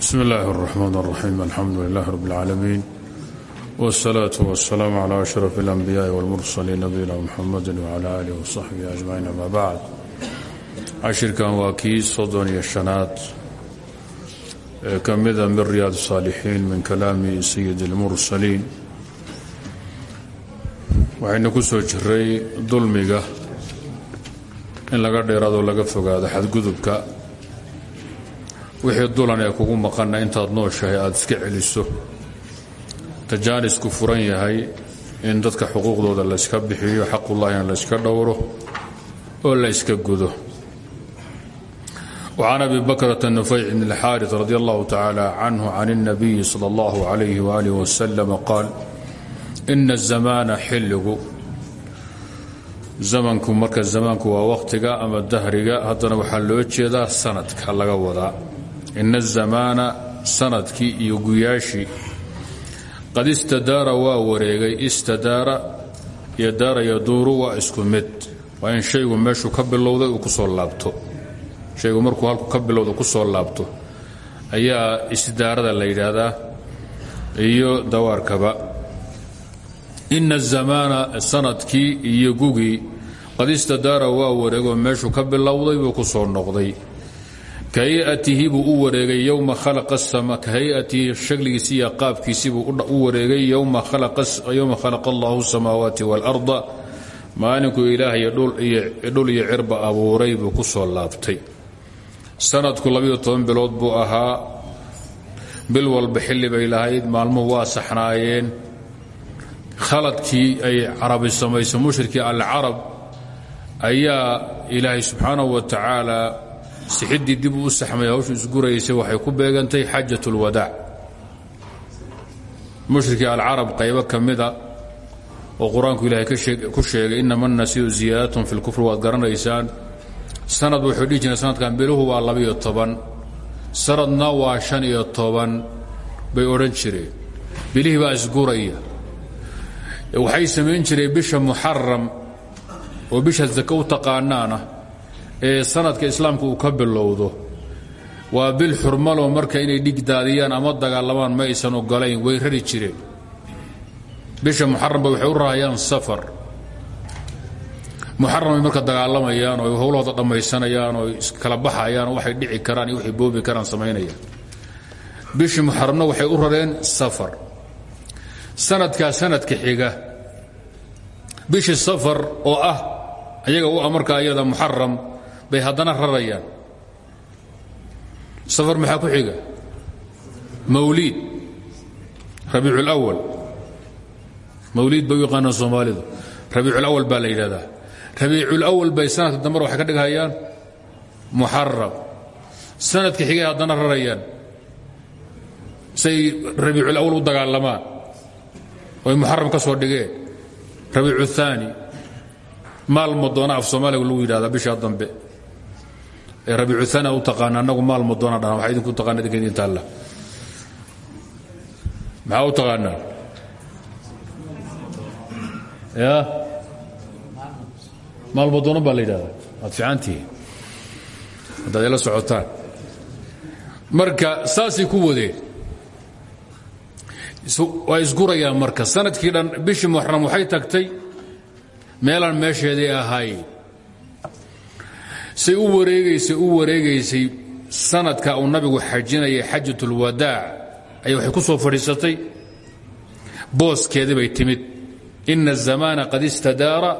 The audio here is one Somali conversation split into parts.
bsmi اllahi الرحmn الرaxيim alxamdu lilah rb اlcaalamiin wالsalaaة wالsalaam عlى أشhrف الأnbiyaaءi wاlmursaliin nabiyina mxamadi wعlى alih وصaxbihi أجmaciin ama bacd cashirkan waa kii soddon iyo shanaad ee ka mida min riyaad الصaalixiin min kalaami sayid اlmursaliin waxaynu ku soo jiray dulmiga in laga dheeraado laga fogaado xadgudubka wixii dulan ee kugu maqanna intaad nooshahay aada iska celiso tajaanisku furan yahay in dadka xuquuqdooda layska bixiyo xaqullahina layska dhowro oo la yska gudo وcan abi bakrة nufayc bn اlxاariث radi اllahu tacaalى canhu can الnabiyi salى اllahu عalayh walih waslm qaal ina الzamaana xilligu zamanku marka zamaanku waa wakhtiga ama dahriga haddana waxaa loo jeedaa sanadka laga wadaa ina azamaana sannadkii iyo guyaashii qad istadaara waa wareegay istadaara iyo daara yaduuru waa isku mid waa in shaygu meeshuu ka bilowday uu ku soo laabto shaygu markuu halku ka bilowda ku soo laabto ayaa isdaarada la yidhaahdaa iyo dawaarkaba ina azamaana sannadkii iyo gugii qad istadaara waa wareegoo meeshuu ka bilowday buu ku soo noqday kahayatihi buu u wareegay yowma khalaqa sama kahayatihi shagligiisi iyo qaabkiisibuu u wareegay yowma khalaqa allahu samaawaati waalarda maalinkuu ilaahay dhul iyo cirba abuuray buu ku soo laabtay. Sanadku bilood buu ahaa. Bil walba xilli bay lahayd maalmuhu waa saxnaayeen. Khaladkii ay carabi samayso mushrikii alcarab ayaa ilaahay subxaanahu wa tacaala sixiddii dib uu u saxmay hawshu isguraysay waxay ku beegantay xajat اlwadaac mushrikii alcarab qaybo ka mida oo qur'aanku ilaahay ku sheegay inama nasiyu ziyaadatun fi lkufr waad garanaysaan sanad wuxuu dhihi sanadkan biluhu waa labiyo toban sanadna waa shan iyo toban bay odhan jireen. Bilihii baa isguraya. Waxay samayn jireen bisha muxaram oo bisha zake u ee sanadka islaamka uu ka bilowdo. Waa bil xurmaloo marka inay dhigdaadiyaan ama dagaalamaan ma aysan ogolayn way rari jireen. Bisha muxaramba waxay u raayaan safar. Muxaram ay marka dagaalamayaan oo howlahooda dhammaysanayaan oo iskala baxayaan oo waxay dhici karaan iyo waxay boobi karaan samaynayaan. Bishii muxaramna waxay u rareen safar. Sanadkaa sanadka xiga. Bishii safar oo ah ayaga u markaa iyada muxaram bay haddana rarayaan. Safar maxaa ku xiga? Mawliid. Rabiiculawal mawliid bay u yaqaanaan soomaalidu. Rabiiculawal baa la yidhahdaa. Rabiiculawal bay sanadka dambena waxay ka dhighayaan muxaram sanadka xigay haddana rarayaan. Say rabiiculawal u dagaalamaan. Oy muxaram ka soo dhigeen. Rabiicu aani maalmo doona af soomaaliga lagu yidhahdaa bishaa dambe ee rabiicu aani u taqaana annagu maalmo doona dhahan waxaa idinku taqaana idinka idin taalla. Maxaa u taqaanaa? Ya maalmo doona baa la yidhahdaa? Waad fiicantihiin haddaad ila socotaan. Marka saasay ku wadeen waa isgurayaan marka. Sanadkii dhan bishii muxram waxay tagtay meelaan meesheedii ahayn say u wareegaysay u wareegaysay sanadka uu nabigu xajinayay xajat ulwadaac ayay waxay ku soo fadhiisatay booskeedii bay timid ina الzamaana qad istadaara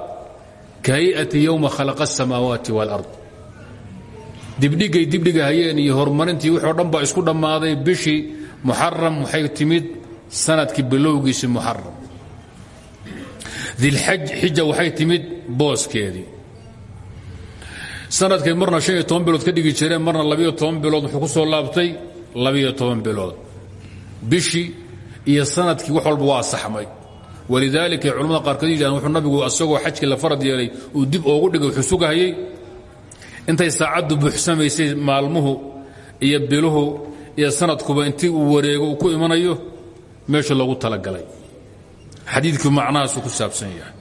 ka hay'ati yowma khalaqa الsamaawaati wاlard dibdhigay dibdhiga hayeen iyo horumarintii wixoo dhan baa isku dhammaaday bishii muxaram waxay timid sanadkii bilowgiisii muxaram dilxaj xija waxay timid booskeedii sanadkay marna han iyo toban bilood ka dhigi jireen marna labiyo toban bilood wuxuu ku soo laabtay labiyo toban bilood. Bishii iyo sannadkii wax walba waa saxmay. Walidaalika ay culamada qaarkood yidhahdeen wuxuu nabigu asagoo xajkii la farad yeelay uu dib oogu dhigay wuxuu sugahayey intay saacaddu buuxsamaysay maalmuhu iyo biluhu iyo sanadkuba intii uu wareego ku imanayo meesha loogu talagalay. Xadiidku macnahaasu ku saabsan yahay.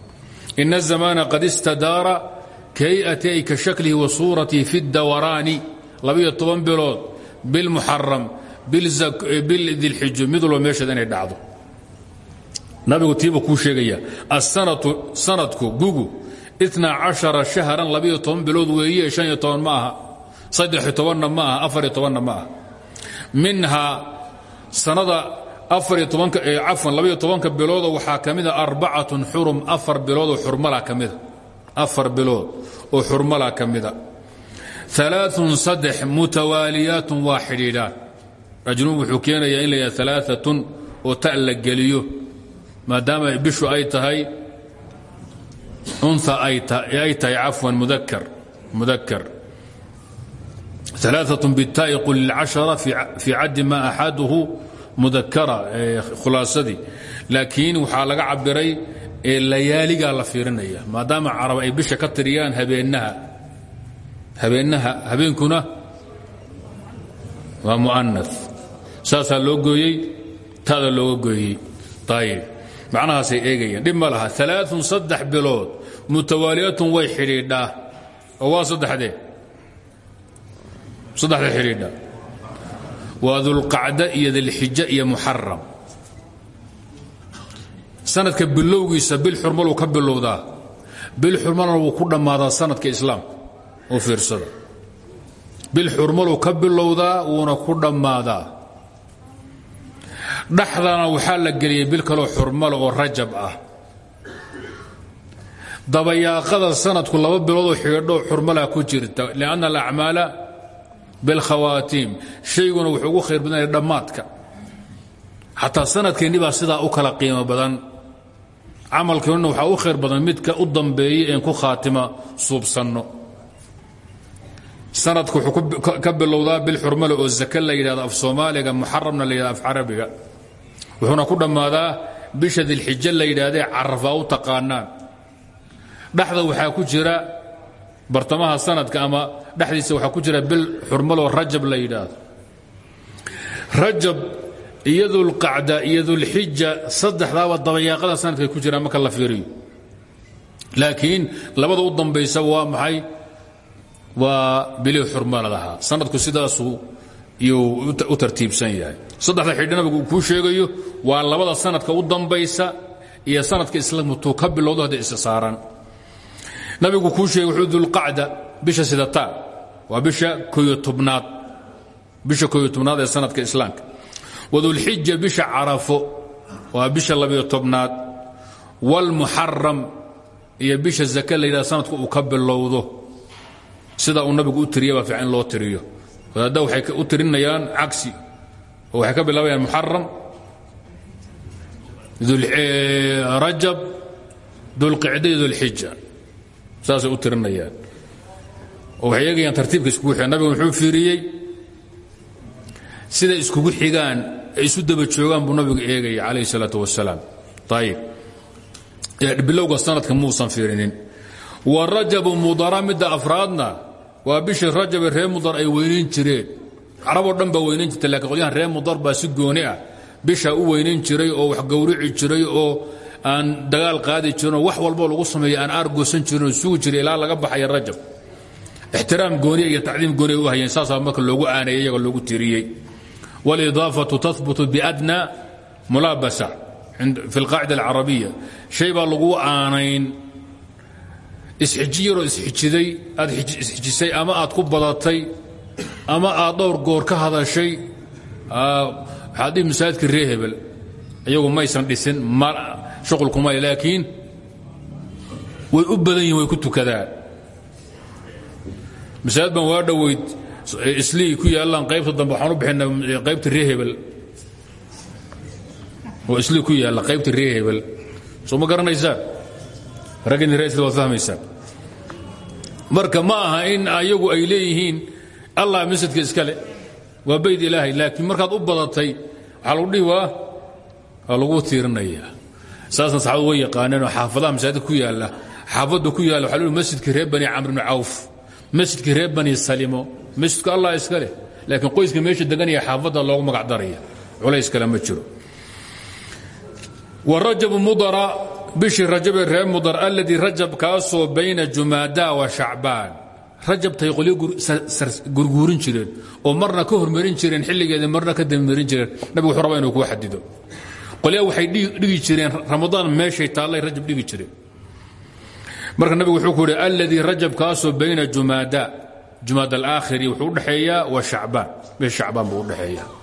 Ina الzamaana qad istadaara kahay'ati ay ka shaklihi wa suuratii fi اdawaraani labiyo toban bilood bilmuxaram bildilxijo mid walba meesheeda inay dhacdo. Nabigu tiiba kuu sheegaya asanadku gugu shahran labiyo toban bilood weeye shaniyo toban ma aha saddexiyo tobanna ma aha afariyo tobanna ma aha. Minhaa sanada afariyo tobanka cafwan labayo tobanka biloodo waxaa ka mida arbacatun xurum afar bilood oo xurmala ka mida afar bilood oo xurmala ka mida. Alaaun saddex mutawaaliyaatun waa xidhiidhaan ajnuub wuxuu keenayaa in la yidhaha alaaatun oo ta la geliyo ay tahay ay tahay cafwan mudakar mudakar alaaة bitaai qul lilcashara fii caddi ma axaduhu mudakara khulaasadii laakiin waxaa laga cabiray layaaligaa la fiirinaya maadaama carab ay bisha ka tiriyaan habeenaha habeenaha habeenkuna waa mu'ana saasaa loo gooyey tada looga gooyey. Ayib macnahaasay eegayaan. Dhib ma laha. Alaaun saddex bilood. Mutawaaliyatun way xidhiidhaa oo waa saddexdee saddexda xidhiidha. Waa dulqacda iyo dilxija iyo muxaram sanadka bilowgiisa bil xurmaluu ka bilowdaa. Bil xurmalna wuu ku dhammaadaa sanadka islaamka oo fiirsada. Bil xurmaluu ka bilowdaa wuuna ku dhammaadaa. Dhaxdana waxaa la geliyay bil kaloo xurmale oo rajab ah. Dabayaaqada sanadku laba biloodoo xidhiidho xurmalaa ku jirta lianna alacmaala bilkhawaatiim shayguna wuxuu ugu khayr badanaya dhammaadka. Xataa sidaa u kala qiimo badan camalkeennuna waxaa u khayr badan midka u dambeeyey een ku khaatima suubsanno. Sanadku wuxuu ka bilowdaa bil xurmale oo zake la yidhahdo af soomaaliga muxaramna la yidhahdo af carabiga. Wuxuuna ku dhammaadaa bisha dilxijo la yidhaahdee carafaa u taqaanaan dhexda waxaa ku jira bartamaha sanadka ama dhexdiisa waxaa ku jira bil xurmaloo rajab la yidhaahdo. Rajab iyo dulqacda iyo dulxija saddexdaaba dabayaaqada sanadkay ku jiraan marka la fiiriyo. Laakiin labada u dambaysa waa maxay? Waa bilii xurmaladaha sanadku sidaasuu iyuu u tartiibsan yahay. Saddexda xidhi nabigu uu kuu sheegayo waa labada sanadka u dambaysa iyo sanadka islaamtuu ka bilowdo hadday isa saaraan nabigu kuu sheegay wuxuu dulqacda bisha sidataan waa bisha koyo tobnaad bisha koyo tobnaad ee sanadka islaamka wadulxija bisha carafo waa bisha labiyo tobnaad. Waalmuxaram iyo bisha zake la sanadku uu ka sida uu nabigu u tiriya baa fiican loo tiriyo. Wadaadda waxay u tirinayaan cagsi oo waxay ka bilaabayaan muxaram rajab dulqicda iyo dulxija saasay u tirinayaan. Oo waxay eegayaan tartiibka iskugu xigaan nabigu wuxuu fiiriyey siday iskugu xigaan ay isu daba joogaan buu nabigu eegaya calayhi salaatu wasalaam ayib bilowga sanadka muusan fiirinin. Wa rajabu mudara midda afraadna waa bishii rajabe mudar ay weynayn jireen. Caraboo dhan baa weynayn jirta lakiin qolyahan mudar baa si gooni ah bishaa u weynayn jiray oo wax gowrici jiray oo aan dagaal qaadi jirinoo wax walboo lagu sameeya aan aargoosan jirinoo sugi jiray ilaa laga baxaya rajab. Ixtiraam gooniya iyo tacdiim gooniya u hayeen saasaa marka loogu aaneeyey iyaga loogu tiriyey walidaafatu tahbutu biadna mulaabasa fi alqaacida alcarabiya shay baa lagu aanayn isxiji yaroo isxijiday aad isxijisay ama aad ku badatay ama aad dhowr goor ka hadashay waxaad dhihi masaajidka ree hebel iyagu maysan dhisin shuqulkumay laakiin way u badan yihiin way ku tukadaan masaajid baan waa dhoweyd islii ku yaallaan qaybta dambe waxaan u bixinaa qaybta ree hebel. Oo islii ku yaalla qaybta ree hebel. Soo ma garanaysaan? Raggini reesda waad fahmaysaan. Marka ma aha in ayagu ay leeyihiin allah masjidka iskale waa bayd ilaahay laakiin markaad u badatay waxaa lagu dhihi waa waa lagu tiirinaya saasna saxaabadu way yaqaaneen oo xaafadaha masaajidka ku yaalla xaafadda ku yaalla waxa la masjidkii reer bani camr bni cawf masjidkii reer bani salimo masjidka allah iska leh. Laakiin qoyska meesha deganaya xaafadda loogu magac daraya. Culays kale ma jiro. Warajabu mudara bishii rajabee reer mudar alladii rajab kaasoo bayna jumaada wa shacbaan. Rajabtay qolyo gurguurin jireen oo marna ka hormarin jireen xilligeeda marna ka dambamarin jireen. Nabigu wuxuu rabaa inuu kuu xadido qolyaa waxay dhigi jireen ramadaan meeshay taallay rajab dhigi jireen marka nabigu wuxuu ku yidhi alladii rajab kaasoo bayna jumaada. Jumaad alaakhiri wuxuu udhexeeyaa wa shacbaan. Bisha shacbaan buu udhexeeyaa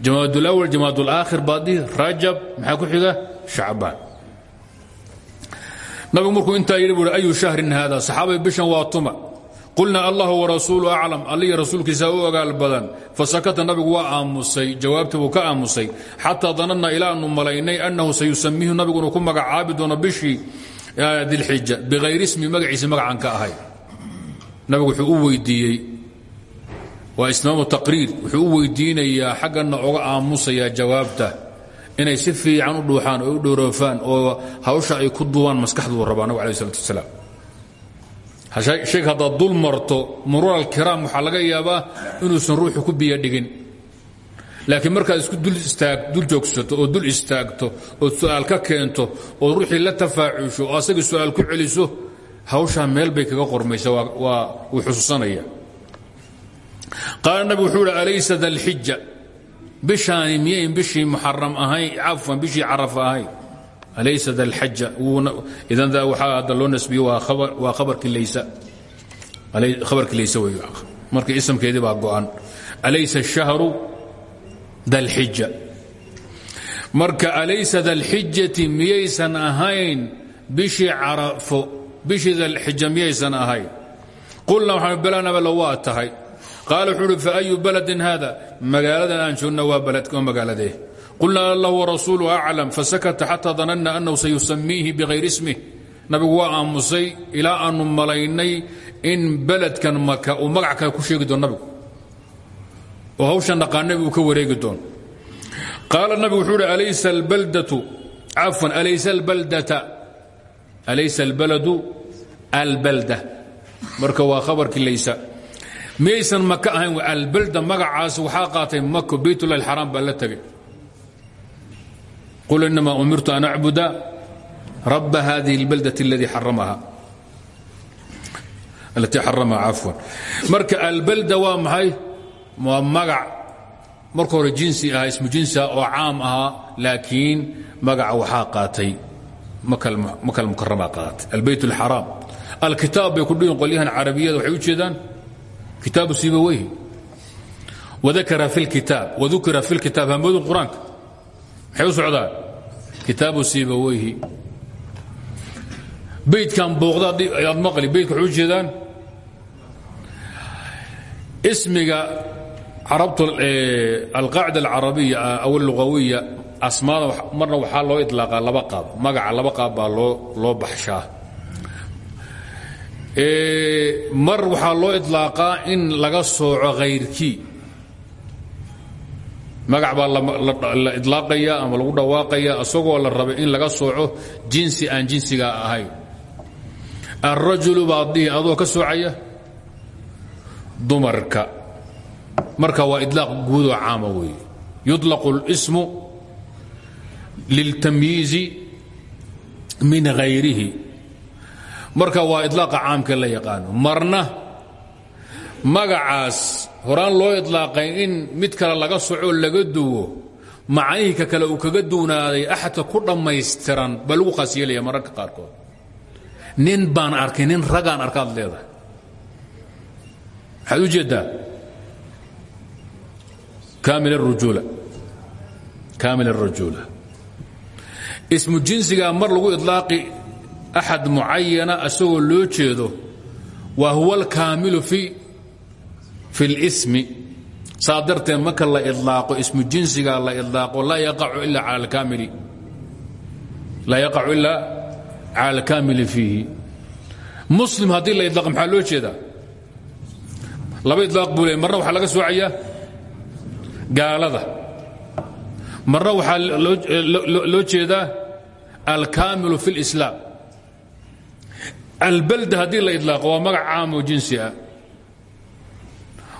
jumaad alawal jumaad alaakhir baadi rajab maxaa ku xiga? Shacbaan. Nabigu markuu intaa yidhi buui ayu shahrin haada? Saxaabay bishan waa tuma. Qulnaa allahu warasuulu aclam allihi rasuulkiisaa u ogaal badan. Fasakata nabigu waa aamusay. Jawaabtii buu ka aamusay. Xataa dananna ilaa aanu malaynay annahu sayusamiihu nabigu ku magacaabi doono dilxija bikhayr ismi magaciisa magacan ka ahay. Nabigu wuxuu u weydiiyey waa ismaamu taqriir. Wuxuu u weydiinayaa xaggana oga aamusayaa jawaabta inay si fiican u dhuuxaan oo u dhoroofaan oo hawsha ay ku duubaan maskaxduu rabaa nabig alai slat wasalaam. Sheeg haddaad dul marto muruur alkiraam waxaa laga yaabaa inuusan ruuxu ku biyo dhigin laakiin markaad isku dul joogsato oo dul istaagto ood su'aal ka keento ood ruuxii la tafaacuusho oo asagii su'aal ku celiso hawshaa meel bay kaga qormaysa waa wuu xusuusanaya qaala nabig wuxuu ihi alaysa dalxija bishaani miyayn bishii muxaram ahayn cafwan bishii carafa ahayn. Alaysa dalxaja idan waxaa hadda loo nasbiyo waa khabarkii laysa. Marka isamkeedii baa go'an. Alaysa الshahru dalxija marka alaysa dalxijati miyaysan ahayn? Bishii carafo bishii dalxija miyaysan ahayn. Qulna waxaan belanabalo waa tahay. Qaal wuxuu uhi faayu baladin haada? Magaaladan aan joogna waa magaaladee qulna allah warasuulu aclam fasakata xataa dananna annahu sayusamiihi bihayr ismih nabigu waa aamusay ilaa aanu malaynay in beledkan maka uu magac ku sheegi doono nabigu oo hawshan dhaqaanay uu ka wareegi doono qaala nabigu wuxuu uhi alaysa albaldatu cafwan alaysa albaldata alaysa albaladu albalda. Marka waa khabarkii laysa. Miyaysan maka ahayn albalda magacaas waxaa qaatay mako baytulahi alxaraam baa la tegay qul inamaa umirtu an acbuda raba hadihi اlbaldة alatii xaramaha cafwan. Marka albalda waa maxay waa magac marka hore jinsi ahaa ismu jinsi ah oo caam ahaa laakiin magaca waxaa qaatay maka mukarama qaatay albayt اlxaraam alkitaab bay ku dhihin qolyahan carabiyada waxay u jeedaan kitaabu sibaweyhi wadakara fi اlkitaab wadukira fi اlkitaab hamoodu qur-aanka maxay u socdaan kitaabu sibaweyhi beydkan booqda aad maqli beydka waxay u jeedaan ismiga carabtu alqaacida alcarabiya aw allugawiya asmaada marna waxaa loo idlaaqaa laba qaab. Magaca laba qaab baa loo loo baxshaa. Mar waxaa loo idlaaqaa in laga sooco khayrkii magac baa la idlaaqaya ama lagu dhawaaqaya isagoo la rabay in laga sooco jinsi aan jinsigaa ahayn. Alrajulu baad dhihi adoo ka soocaya? Dumarka marka waa idlaaq guudoo caama weeye. Yuطlaqu اlsmu liltamyiizi min hayrihi marka waa idlaaqa caamka la yaqaano. Marna magacaas horaan loo idlaaqay in mid kale laga socoo laga duwo macnihii ka kale uu kaga duwnaaday axadka ku dhammaystiran baa lagu khaas yeelaya mararka qaarkood. Nin baan arkay nin ragaan arkaad leedahay. Waxaad u kaamil الrujula kaamil الrajula ismu jinsigaa mar lagu idlaaqi axad mucayana asagoo loo jeedo wa huwa alkaamilu fi fi اlsmi saa darteed marka la ilaaqo ismu jinsigaa la ilaaqo laa yaqacu ila al alkaamili laa yaqacu ilaa cala alkaamili fiihi muslim haddii la idlaaqo maxaa loo jeedaa laba idlaaq buu le marna waxaa laga soocayaa gaalada marna waxaa loo jeedaa alkaamilu fi اlislaam albalda haddii la idlaaqo waa magac caam oo jinsi ah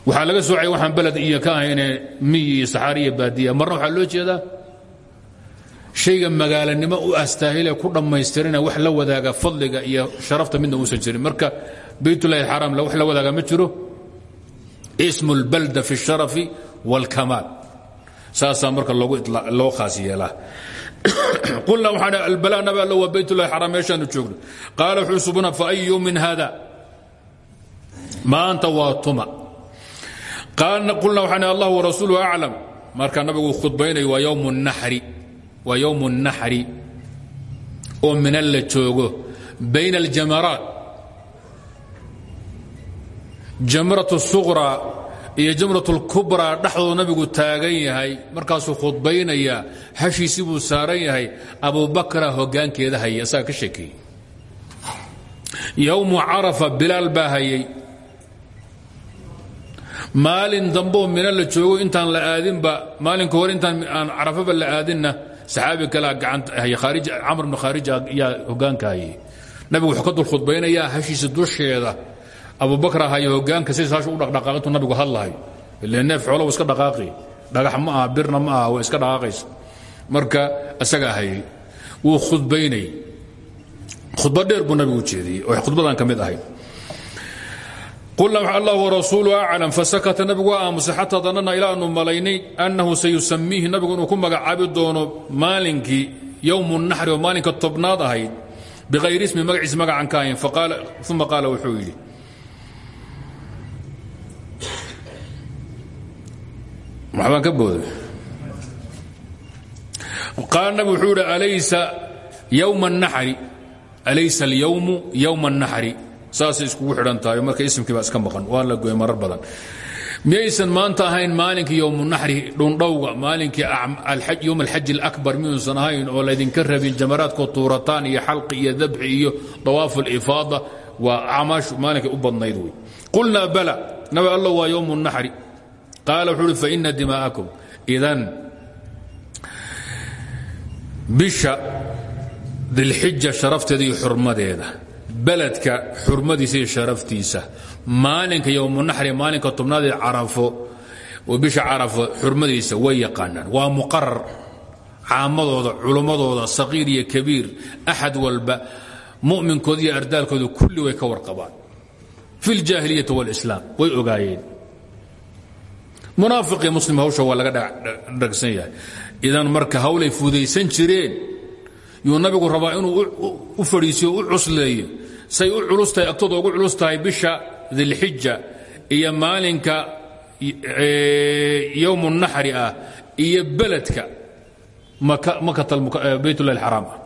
waxaa laga soocaya waxaan beled iyo ka ahayne miyi iyo saxaariya baadiya marna waxaa loo jeedaa shayga magaalanimo u astaahile ku dhammaystirina wax la wadaaga fadliga iyo sharafta midna uusan jirin marka baytullahi xaraam wax la wadaaga ma jiro ismu اlbalda fi الsharafi wاlkamaal saasaa marka loo khaas yeelaa qulna waxaan albala nabi alla waa baytullahi xaraam meeshaanu joogno qaala wuxuu subuna faأy yowmin hada maanta waa tuma qulna waxaan allah warasuulu aclam marka nabigu khudbaynayo waa ywm الnaxri waa ywm الnaxri oo mina la joogo bayna aljamaraat jamrat الsuqraa iyo jamrat اlkubraa dhexdoodu nabigu taagan yahay markaasuu khudbaynaya hashiisii buu saaran yahay abubakra hogaankeeda hayay asaga ka sheekeeyey. Yowmu carafa bilaal baa maalin dambeoo mina joogo intaan la aadinba maalinka hore intaan aan carafaba la aadinna saxaabi kalea gacanhay camr bnu khaarij yaa hogaanka hayay. Nabigu wuxuu ka dul khudbaynayaa hashiisa dusheeda abubakr haya hogaanka sidaas hashu u dhaqdhaqaaqintu nabigu hadlahayo ile neef xoolo iska dhaqaaqi. Dhagax ma aha birna ma aha iska dhaqaaqaysa. Marka isagaa hayay wuu khudbaynayay khudba dheer buu nabigu jeediyey oo khudbadan ka mid ahayd qulna allah warasuulu aclam fasakata nabigu waa aamusay xataa danana ilaa aanu annahu sayusamiihi nabigu ku magacaabi doono maalinkii yowmu naxri oo maalinka tobnaad ahayd biayri ismi magaciis magacan ka ahayn. Uma qaala wuxuu yidhi maxbaan ka booday qaala nabig wuxuu yidhi alaysa yowma الnaxri alaysa اlyowmu yowma الnaxri saasay iskugu xidhan tahay marka ismkii baa iska maqan waa la goy marar badan miyaysan maanta ahayn maalinkii yowmunaxri dhundhowga maalinkii yowm alxaj اlakbar miyuusan ahayn oo laydinka rabin jamaraadkoo tuurataan iyo xalqi iyo dabxi iyo dawaaf اlifaada waa acmaashu maalinkay u badnayd wey qulnaa bala nabi alla waa yowm الnaxri qaala wuxuu uhi faina dimaa'akum idan bisha dilxija sharafteeda iyo xurmadeeda beledka xurmadiisa iyo sharaftiisa maalinka yowmunaxri maalinka tobnaadee carafo bisha carafo xurmadiisa way yaqaanaan waa muqarar caamadooda culummadooda saqiir iyo kabiir axad walba mu'minkooda iyo ardaalkooda kulli way ka warqabaan fi ljaahiliyati wاlislaam way ogaayeen munaafiqii muslim hawsha waa laga dhagsan yahay. Idan marka hawlay fudaysan jireen yuu nabigu rabaa inuu u fadhiisiyo u cusleeyo. Say u culus tahay agtooda ugu culus tahay bisha dilxija iyo maalinka yowm naxri ah iyo beledka baytulahi xaraam ah.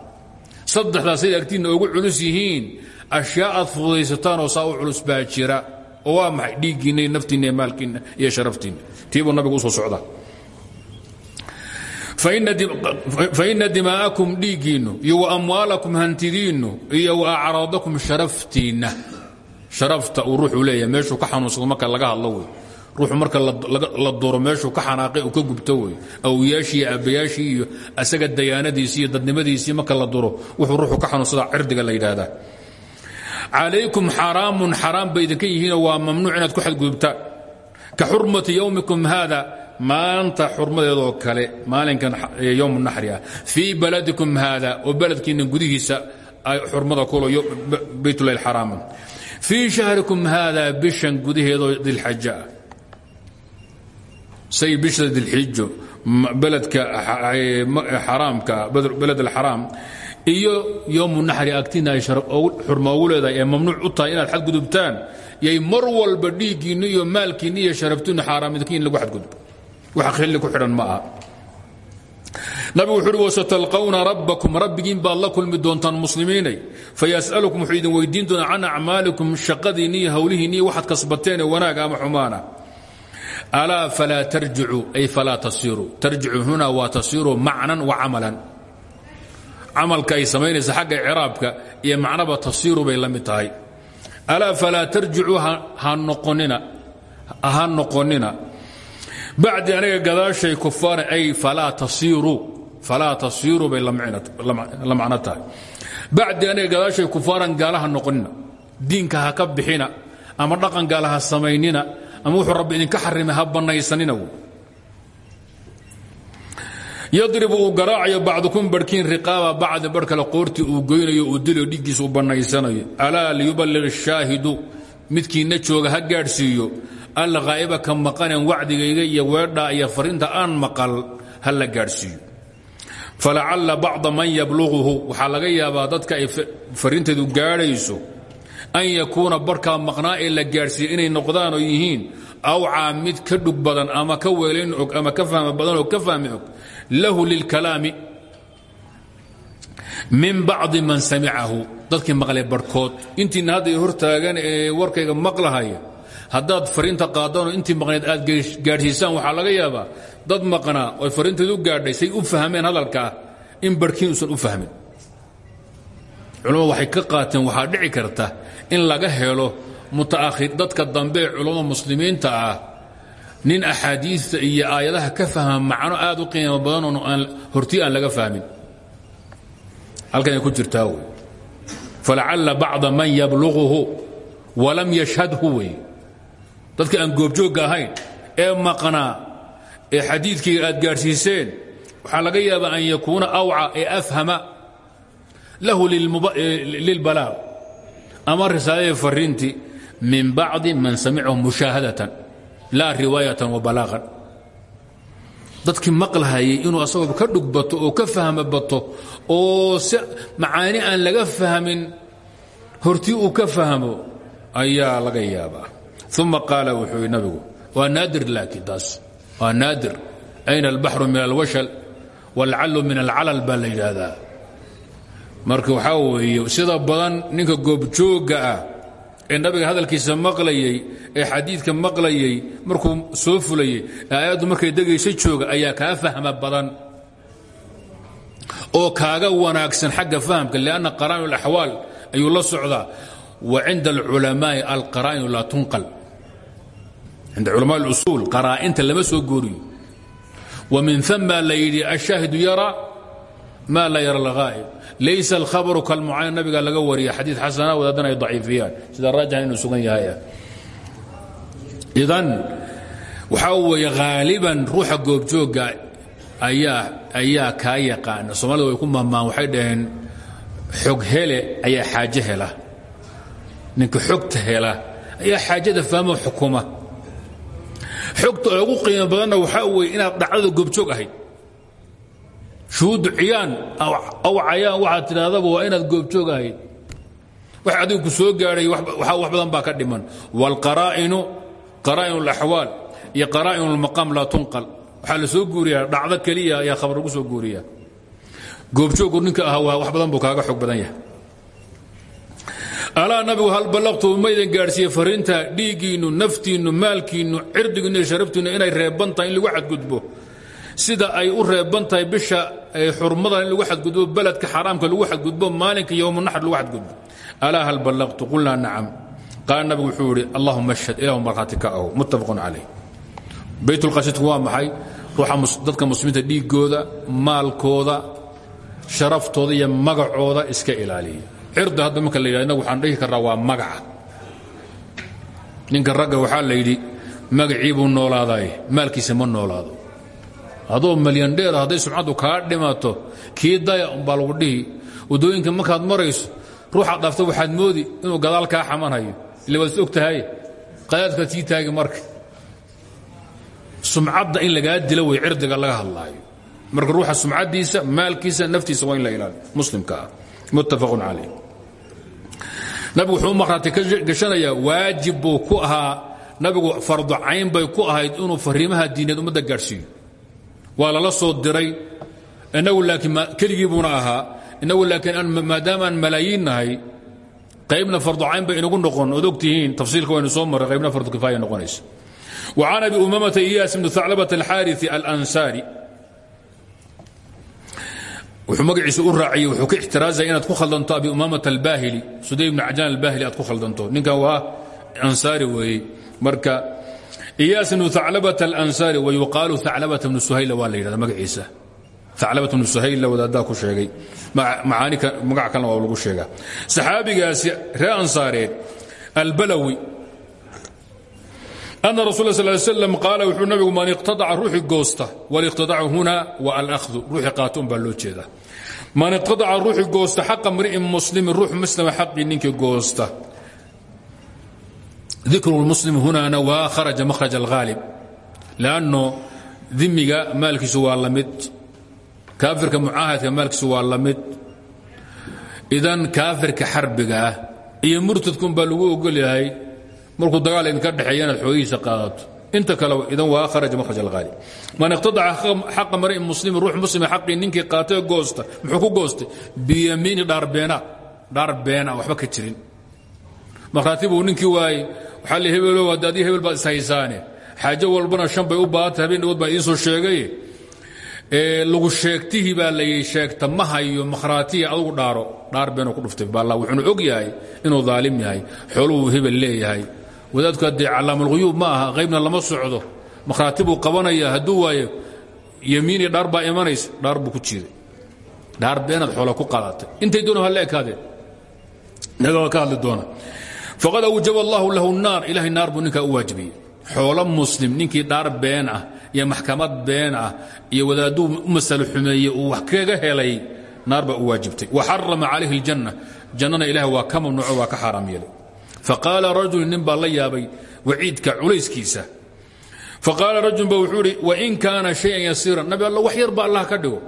Saddexdaasay agtiinna ugu culus yihiin ashyaa aad fudaysataanoo saa u culus baa jira. Oo waa maxay? Dhiiggiinna iyo naftiinna iyo maalkiinna iyo sharaftiinna tiibuu nabigu u soo socdaa faina dimaa'akum dhiiggiinnu iyo waamwaalakum hantidiinnu iyo waacraadakum sharaftiinna. Sharafta uu leeyahay meeshuu ka xanuunsado marka laga hadlo wey. Ruuxu marka la duro meeshuu ka xanaaqay uu ka gubto wey. Awyaashii iyo aabbayaashii asaga dayaanadiisii iyo dadnimadiisii marka la duro wuxuu ruuxu ka xanuunsada cirdiga la yidhaahdaa. Calaykum xaraamun xaraam bay idinka yihiinoo waa mamnuuc inaad ku ka xurmati yowmikum haada maanta xurmadeedoo kale maalinkan yowm naxri ah fii baladikum haada oo beledkiinna gudihiisa xurmada kulo baytulahi xaraama fii shahrikum haada bishan gudaheedoo dilxaja ah say bisha dilxijo beledka xaraamka beled alxaraam iyo yowmu naxri agtina xurma ugu leedahay ee mamnuuc u tahay inaad xadgudubtaan yay mar walba dhiiggiinni iyo maalkiinni iyo sharaftiinnu xaaraamidka in lagu xadgudbo wax khilli ku xidhan ma aha nabigu wuxu uhi wasatalqawna rabbakum rabbigiin baad la kulmi doontaan muslimiinay. Fayas'alukum wuxuu idin weydiin doonaa can acmaalikum shaqadiinni wanaaga ama xumaana. Alaa falaa tarjicuu ay falaa tasiruu tarjicu huna waa tasiruu macnan wa camalan camalka ay samaynaysa xagga icraabka iyo macnaba tasiiru bay la mid tahay. Alaa falaa tarjicuu ha noqonina bacdi aniga gadaashay kufaara ay falaa tasiiruu bay la macno tahay. Bacdi aniga gadaashay kufaaran gaalaha noqonina. Diinka ha ka bixina ama dhaqan gaala ha samaynina ama wuxuu rabbi idinka xarimay ha bannaysanina yadribu uu garaacayo bacdukum barhkiin riqaaba bacdi barh kale qoortii uu goynayo uu dilayo dhiiggiisa uu bannaysanayo. Alaa liyuballiq ashaahidu midkiinna jooga ha gaadhsiiyo. Alghaa'iba ka maqanen wacdigayga iyo weedhaa iyo farinta aan maqal ha la gaadhsiiyo. Falacalla bacda man yabluguhu waxaa laga yaabaa dadka ay farinteedu gaadhayso an yakuuna barkaa maqnaa ee la gaadhsiiya inay noqdaan oo yihiin awcaa mid ka dhug badan ama ka weelayn og ama ka fahma badan oo ka fahmi og lahu lilkalaami min bacdi man samicahu. Dadkii maqlay barhkood. Intiina hadda hortaagan ee warkayga maqlahaya haddaad fariinta qaadaanoo intii maqnayd aad gaadhsiisaan waxaa laga yaabaa dad maqnaa oy fariinteed u gaadhay u fahmeen hadalkaa in barhkiin uusan u fahmin. Culamadu waxay ka qaateen waxaa dhici karta in laga helo mutaakhir dadka dambe ee muslimiinta ah nin axaadiista iyo aayadaha ka fahma macno aad u qiimo badanoo hortii aan laga fahmin. Halkanay ku jirtaa wey. Falacalla bacda man yabluguhu walam yashhadhu dadka aan goobjoogga ahayn ee maqnaa ee xadiidkii aad gaadhsiiseen waxaa laga yaabaa an yakuuna awca ee afhama lahu lilbalaaq ama risaaladii fariinti min bacdi man samicahu mushaahadatan laa riwaayatan wa balaaqan dadkii maqlahayay inuu asagoo ka dhug bato oo ka fahma bato oo macaani aan laga fahmin hortii uu ka fahmo ayaa laga yaabaa. Uma qaala wuxuu nabigu waa naadir laakiin taas. Waa naadir. Ayna albaxru min alwashal waalcallu min alcalal baa la yidhaahdaa. Marka sida badan ninka goobjoogga ah ee nabiga hadalkiisa maqlayey ee xadiidka maqlayey markuu soo fulayey aayaddu markay degaysa jooga ayaa kaa fahma badan. Oo kaaga wanaagsan xagga fahamka lianna qaraa'in alaxwaal ayuu la socdaa. Wa cinda alculamaa'i alqaraa'inu laa tunqal. Cinda culamaa اlusuul qaraa'inta lama soo gooriyo wa min ثama la yidhi ashaahidu yara ma laa yara اlghaa'ib laysa alkhabaru kalmucayan nabiga laga wariya xadiid xasana wadaadana ay daciifiyaan. Sida raajixan inuu sugan yahay. Idan waxaa weeye haaliban ruuxa goobjoogga ayaa ayaa kaa yaqaana soomaalida way ku mahmaan waxay dhaheen xog hele ayaa xaaje hela. Ninka xogta hela ayaa xaajada fahmo xukuma. Xogta ugu qiimo badanna waxaa weeye inaad dhacdada goobjoog ahayd shuhuuddu ciyaan aw cayaan waxaad tidhahdaba waa inaad goobjoog ahayd wax adigu ku soo gaadhay wax badan baa ka dhiman. Waalqaraa'inu qaraa'inu alaxwaal iyo qaraa'inu almaqaam laa tunqal. Waxaa la soo guuriyaa dhacdo keliya ayaa khabar lagu soo guuriyaa. Goobjoogu ninka ahaa wax badan buu kaaga xog badan yahay. Alaa nabigu hal ballaqtu maydan gaadhsiiye fariinta dhiiggiinnu naftiinnu maalkiinnu cirdigiinnu iyo inay reeban in lagu xadgudbo sida ay u reeban tahay bisha xurmada in lagu xadgudbo beledka xaraamka lagu xadgudbo maalinka yowmunaxr lagu xadgudbo. Alaa hal ballaqtu? Qulnaa nacam. Qaala nabigu wuxuu yidhi allahuma ashhad. Ilahu markhaati ka aho muttafaqun calayh. Baytulqasidku waa maxay? Ruuxa dadka muslimiinta dhiiggooda maalkooda sharaftooda iyo magacooda iska ilaaliya. Cirda hadda marka la yidhah inagu waxaan dhihi karnaa waa magaca. Ninka ragga waxaa la yidhi magacii buu noolaadaay maalkiisa ma noolaado adoo malyan dheer hadday sumcaddu kaa dhimato kii daya umbaa lagu dhihi. Markaad marayso ruuxaad dhaafta waxaad moodi inuu gadaal kaa xamanhayo illa waad is og tahay qadaadkaad marka. Sumcadda in lagaa dilo way cirdiga laga hadlaayo. Marka ruuxa sumcaddiisa maalkiisa naftiisa waa in muslimka ah. Muttafaqun calayh. Nabigu wuxuu u markhaati gashanayaa ku ahaa nabigu fardu cayn bay ku ahayd inuu fariimaha diineed ummadda gaadhsiiyo waa lala soo diray inagu laakiin keligii buuna ahaa inagu laakiin maadaama aan malaayiin nahay qaybna fardu cayn bay inagu noqon ood og tihiin tafsiilka waynu soo marray qaybna fardu kifaaya noqonaysa وعن أبي أمامة إياس بن ثعلبة الحارث الأنساري wuxuu magaciisa u raaciyey wuxuu ka ixtiraazaya inaad ku khaldanto abi umaamata albaahili suday ibnu cajaan albaahili aad ku khaldanto ninkan waa ansaari weeye marka iyaas ibnu aclabat اlansaari wayuqaalu aclabat bnu suhayl waa la yidhahda magaciisa. Aclabat bnu suhaylla wadaaddaa ku sheegay. Macaanika magac kalena waa lagu sheegaa. Saxaabigaasi reer ansaareed albalawi ana rasul sal l slam qaala wuxuu nabigu man iqtaaca ruuxii goosta waliqtiaacu huna wa alahdu ruuxii qaatoon baa loo jeeda man iqtaaca ruuxii goosta xaqa mri'in muslimin ruux muslima xaqii ninkii goosta dikru lmuslim hunana waa kharaja mahraj alghaalib lanno dimiga maalkiisu waa la mid kaafirka mucaahadka maalkiisu waa la mid. Idan kaafirka xarbiga ah iyo murtadkun baa lagu ogol yahay markuu dagaal idinka dhexeeya inaad xoogihiisa qaadato. Inta kale idan waa kharaja mahraj alghaalib man iqtadaca xaqa mari muslimin ruux muslima xaqii ninkii qaatay goosta muxuu ku goostay? Biyamiini dhaarbeena dhaar beena waxba ka jirin. Markhaati buu ninkii waayey waxaa la hebelow hadda adii hebel baad ishaysaane xaajo walbana shan bay u baahantay habeen dhawood baa idiin soo sheegay lagu sheegtihii baa layii sheegta ma hayo makhraatiya adugu dhaaro. Dhaar beenu ku dhuftay. Baalla wuxuuna og yahay inuu daalim yahay xooluhu hebel leeyahay. Wadaadku haddee calaamulhuyuub ma aha qaybna lama socdo. Makhraati buu qabanaya hadduu waayo yamiini dhaar baa imanaysa dhaar buu ku jiiday. Dhaar beenaad xoola ku qaadatay intay doona ha la ekaadeen. Naga waa ka hadli doona faqad awjaba allahu lahu naar ilahay naar buu ninkaa u waajibiyey. Xoolo muslim ninkii dhaar been ah iyo maxkamad been ah iyo wadaaduu masalo xumeeye wax kaga helay naar baa u waajibtay. Wa xarama calayhi aljanna jannana ilaah waa ka mamnuuco waa ka xaaraam yeelay. Faqaala rajulu nin la yaabay waciidka culayskiisa. Faqaala rajul ba wuxuu idhi wain kaana shayan yasiiran. Nabi alla wax yar ba allah ka dhigo.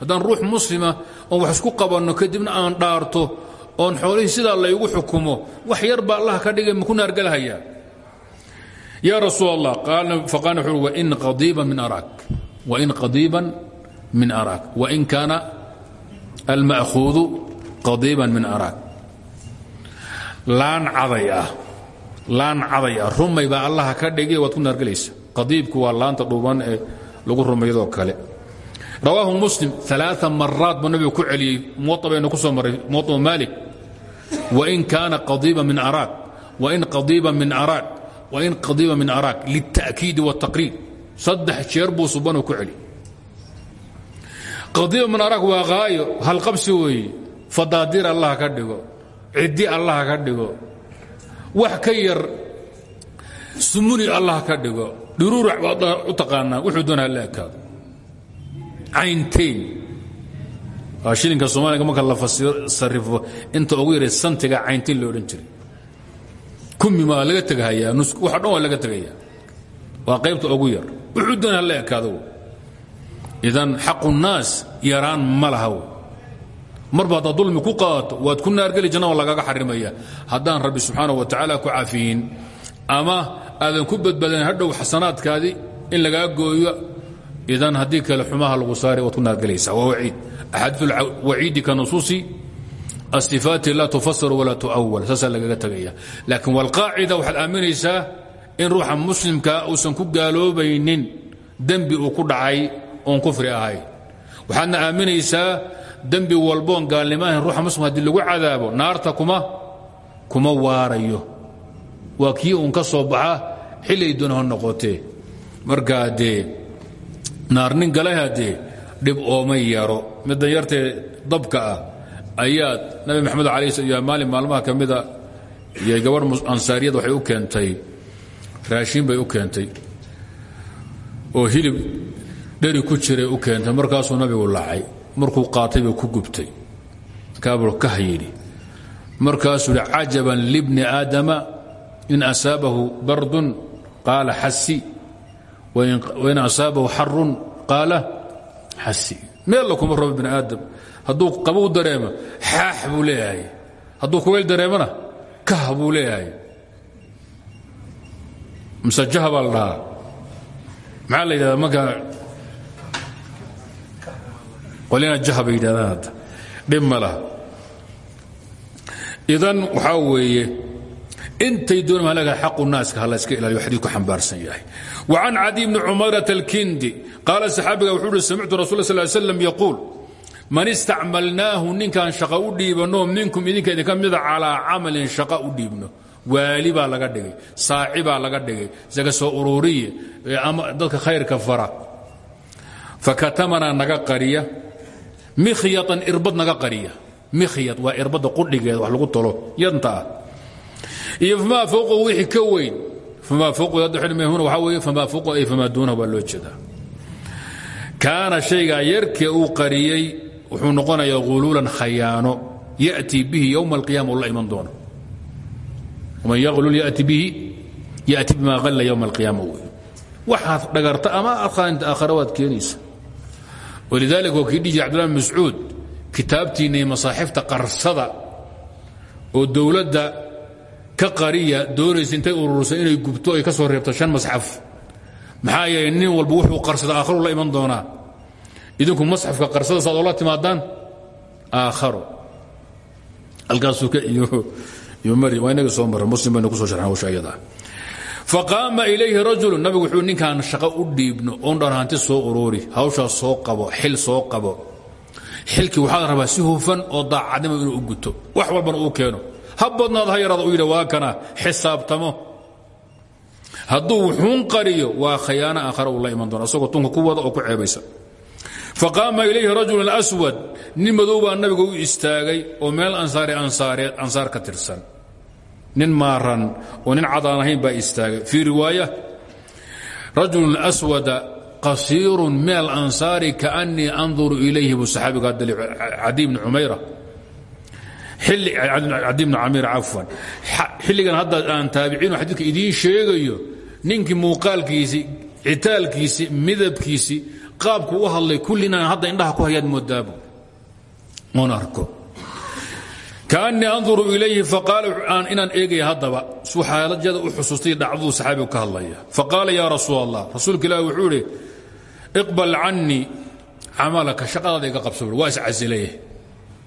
Haddaan ruux muslima oon wax isku qabanno kadibna aan dhaarto oon xoolihii sidaa laygu xukumo wax yar ba allah ka dhigay maku naargalahayaa ya rasuul allah faqaala wuxuu wain qadiiban min araak wain qadiiban min araak wain kaana alma'khuudu qadiiban min araak. Laan caday ah laan caday ah rumay baa allaha ka dhigay waad ku naargelaysa qadiibku waa laanta dhuuban ee lagu rumaydoo kale. Rawaahu muslim aa maraat buu nabigu ku celiyey muwa baynu ku soo maalik wain kaana qadiiban min araak wain qadiiban min araak wain qadiiba min araak lilta'kiidi wاtaqriir saddex jeer buu subanu ku celi qadiiba min araak waa haayo halqabsi weeye fadaadir allah ka dhigo ciddi allah ka dhigo wax ka yar sumuni allah ka dhigo dhuruurac baad u taqaanaa wuxuu doona hala ekaado cayntayn waa shilinka soomaaliga marka la sarifo inta ugu yaray santiga cayntayn lo odhan jiray. Kumi maa laga tegahayaa waxa dhan waa laga tegayaa. Waa qaybta ugu yar. Wuxuu doona idan xaqu naas yaraan ma marba haddaad dulmi ku qaadato waad ku naargeli janna waa lagaga xarimaya. Haddaan rabbi subxaana wa tacaala ku cafiyin ama aadan ku badbaadayn hadhow xasanaadkaadii in lagaa gooyo idan haddii kale xumaha lagu saari waad ku naargelaysaa waa axaadiu waciidi ka nusuusi asifaati laa tufasar walaa tuawal saasaa lagaga tegaya laakiin walqaacida waxaad aaminaysaa in ruuxa muslimka uusan ku gaaloobaynin dembi uu ku dhacay oon kufri ahayn waxaadna aaminaysaa dembi walboon gaalnimo ahayn ruuxa muslim haddii lagu cadaabo naarta kuma kuma waarayo. Waa kii uun ka soo baxa xilay doon ha noqotee. Markaa dee naar nin galaha dee dhib ooma yaro middan yartee dabka ah ayaad nabi maxamed alay sl maalin maalmaha ka iyo gabarh ansaariyad waxay u keentay raashiin bay u keentay oo hilib dheri ku jiray u keentay. Markaasuu nabigu lacay markuu qaatay ku gubtay kaabul kah yidhi markaasuu yidhi cajaban libni aadama in asaabahu bardun qaala xasi wain asaabahu xarun qaala xasi meella kuma rabo bini aadam. Hadduu qabow dareemo xaax buu leeyahay. Hadduu kuweyl dareemona kah buu leeyahay. Mise jaha baa la dhahaa. Maxaa la yidhahdaa marka qolyana jaha bay yidhahdaan hadda. Dhib ma laha. Idan waxaa weeye intay doon malaga xaqu naaska hala iska ilaaliyo xadiidku xambaarsan yahay وعن عدي بن cمرة الكindi قاaل صxaabiga wuxuu uhi samictu rasul صل ل sلم يquuل man istacmalnaahu ninkaan shaqo u dhiibanno minkum idinka idinka mida calىa camalin shaqo u dhiibno waali baa laga dhigay saaci baa laga dhigay saka soo ururiye ama dadka khayrka fara fakatamanaa naga qariya mikhyatan irbad naga qariya mikhyad waa irbadda qudhigeeda wax lagu talo yanta ah iyo famaa fowqahu wixii ka weyn kaana shaygaa yarkee uu qariyey wuxuu noqonayaa huluulan khayaano ya'tii bihi yowma alqiyama uu la iman doono waman yaqlul ya'ti bihi yati bima alla ywma alqiyaama wey waxaad dhagarta ama aad khaaninta aakhare waad keenaysa walidaalika waa kii dhihi jir cbdullah mascuud kitaabtiinna iyo masaaxifta qarsada oo dowladda ka qariya doonaysa intay urursa inay gubto ay ka soo reebto shan masxaf. Maxaa yeelay nin walba wuxuu qarsada aakharu la iman doonaa. Idinku masxafka qarsada saad oola timaadaan? Aakharo halkaasuu ka iyo mari waa inaga soo marra muslim bayna ku soo sharxan hawsha ayada. Faqaama ilayhi rajulu nabigu wuxuu ninkaan shaqo u dhiibno oon dhan hanti soo ururi hawshaas soo qabo xil soo qabo. Xilkii waxaa la rabaa si hufan oo daacadnimo inuu u guto. Wax walbana uu keeno ha badnaad ha yaraada u yidha waa kana xisaabtamo. Hadduu wuxuun qariyo waa khayaano aakhare uu la iman doona isagoo tunka ku wada oo ku ceebaysa. Faqaama ilayhi rajulun aswad nin madow baa nabiga u istaagay oo meel ansaari ansaar ka tirsan. Nin maaran oo nin cadaan ahayn baa istaagay. Fii riwaaya rajulun aswada qasiirun min alansaari kaanii anduru ilayhi buu saxaabiga cadi bni cumayra cadi bni camiir cafwan. Xilligan hadda aan taabiciinu xadiidka idiin sheegayo ninkii muuqaalkiisii citaalkiisii midabkiisii qaabku u hadlay kulli hadda indhaha ku hayaad moodaabo oon arko. Kaanii anduru ilayhi faqaala inaan eegaya haddaba suu xaalajada u xusuustay dhacdadu saxaabigu ka hadlaya. Faqaala yaa rasuul rasuulka ilaahi wuxuu iqbal cannii camalaka shaqadaada iga qabso. Waa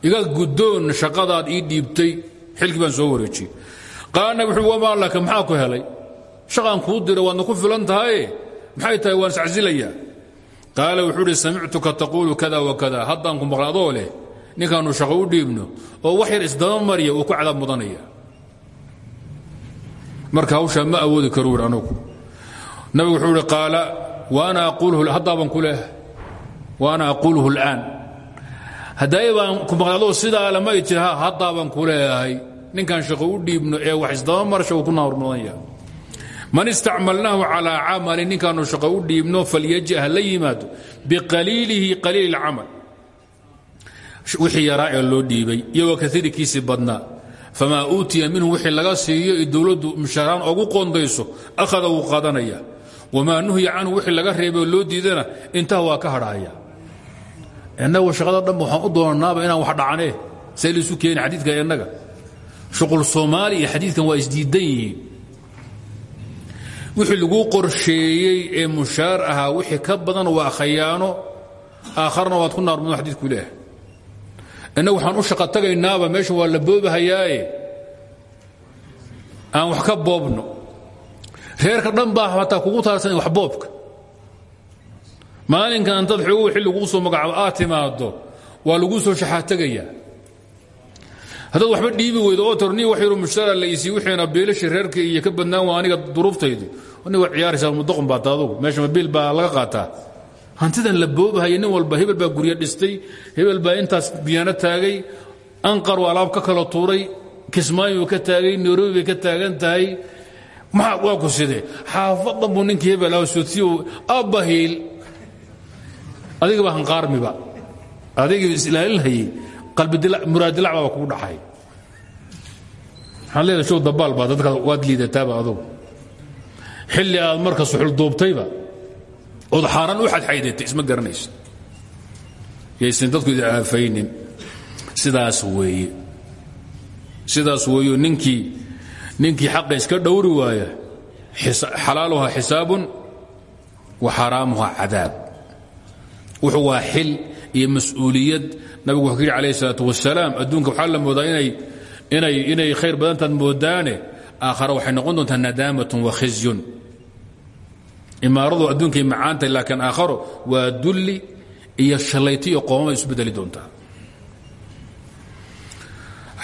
iga guddoon shaqadaad ii dhiibtay xilkii baan soo wareejiyey. Qaala nabig wuxuu wamaa laka maxaa ku helay? Shaqaan kuu diray waadna ku filan tahaye maxay tahay? Waan iscasilayaa qaala wuxuu idhi samictuka taquulu kada wakada haddaan ku maqla adoo leh ninkaannu shaqo u dhiibno oo wax yar isdaba mariya uu ku cadaab mudanaya. Marka hawshaa ma awoodi karo wi anugu. Nabigu wuxuu ihi qaala waana aquuluhu haddaaban ku leehay waana aquuluhu اlآan haddaay baan ku maqla adoo sidaa lama ay tiri haddaaban ku leeyahay. Ninkaan shaqo u dhiibno ee wax isdaba marsha uu ku naawar mudanaya man istacmalnaahu calىa camali ninkaannu shaqo u dhiibno falyaji ha la yimaado. Biqaliilihi qaliili اlcamal wixii yaraa ee loo dhiibay iyo wa kaiirkiisii badnaa. Famaa uutiya minhu wixii laga siiyo i dowladdu mushaaraan qoondayso akhada wuu qaadanaya. Wamaa nuhya wixii laga reebay oo loo diidana intaha waa ka hadhaaya innagu shaqada dhanba waxaan u doonanaaba inaan wax dhacnee say laysu keeni xadiidka innaga. Shuqul soomaali iyo waa isdiidan wixii laguu qorsheeyey ee mushaar ahaa wixii ka badan waa khayaano aakharna waad ku naarmudan xadiidku leehay innagu waxaan u shaqa tagaynaaba meesha waa la boobahayaaye aan wax ka boobno. Reerka dhan baa hataa kugu taarsan wax boobka maalinka antaad xoogow xilli kuu soo magacaabo aad timaado waa laguu soo shaxaatagayaa haddaad waxba dhiibi weydo oo torniya wax yaroo mushtara la isii wixiina biilasha reerka iyo ka badnaan waa aniga duruuftaydu aniga ciyaaraysaa mudaqon baata adugu meesha mabiil baa laga qaataa. Hantidan la boobahaya nin walba hebel baa guryo dhistay hebel baa intaas biyaano taagay anqaru alaab ka kala tuuray kismaayu ka taagay nairobi bay ka taagan tahay. Waa ku sidee? Xaafadan buu ninkii hebel ah soodsiyo abbahiil adiga baa hanqaarmiba adigii islaalinhayey qalbimuraadilac baa kugu dhaxay waxaan leedahay show dabaal baa dadka waad liidataaba adugu xilli aad marka suxul duubtayba ood xaaraan u xadxaydatay isma garanaysa yaysan dadku idin aafaynin. Sidaas weeye. Sidaas weeyo ninkii ninkii xaqa iska dhowri waaya xalaaluhaa xisaabun wa xaraamuhaa cadaab waa xil iyo mas'uuliyad. Nabigu wuxuu yidhi alayh isalaatu wasalaam adduunka waxaa la moodaa inay khayr badantaad moodaane aakhare waxay noqon doontaa nadaamatun wa khizyun. Imaaradu adduunkay macaantay laakiin aakharo waa dulli iyo shallayti iyo qoomama isu bedeli doontaa.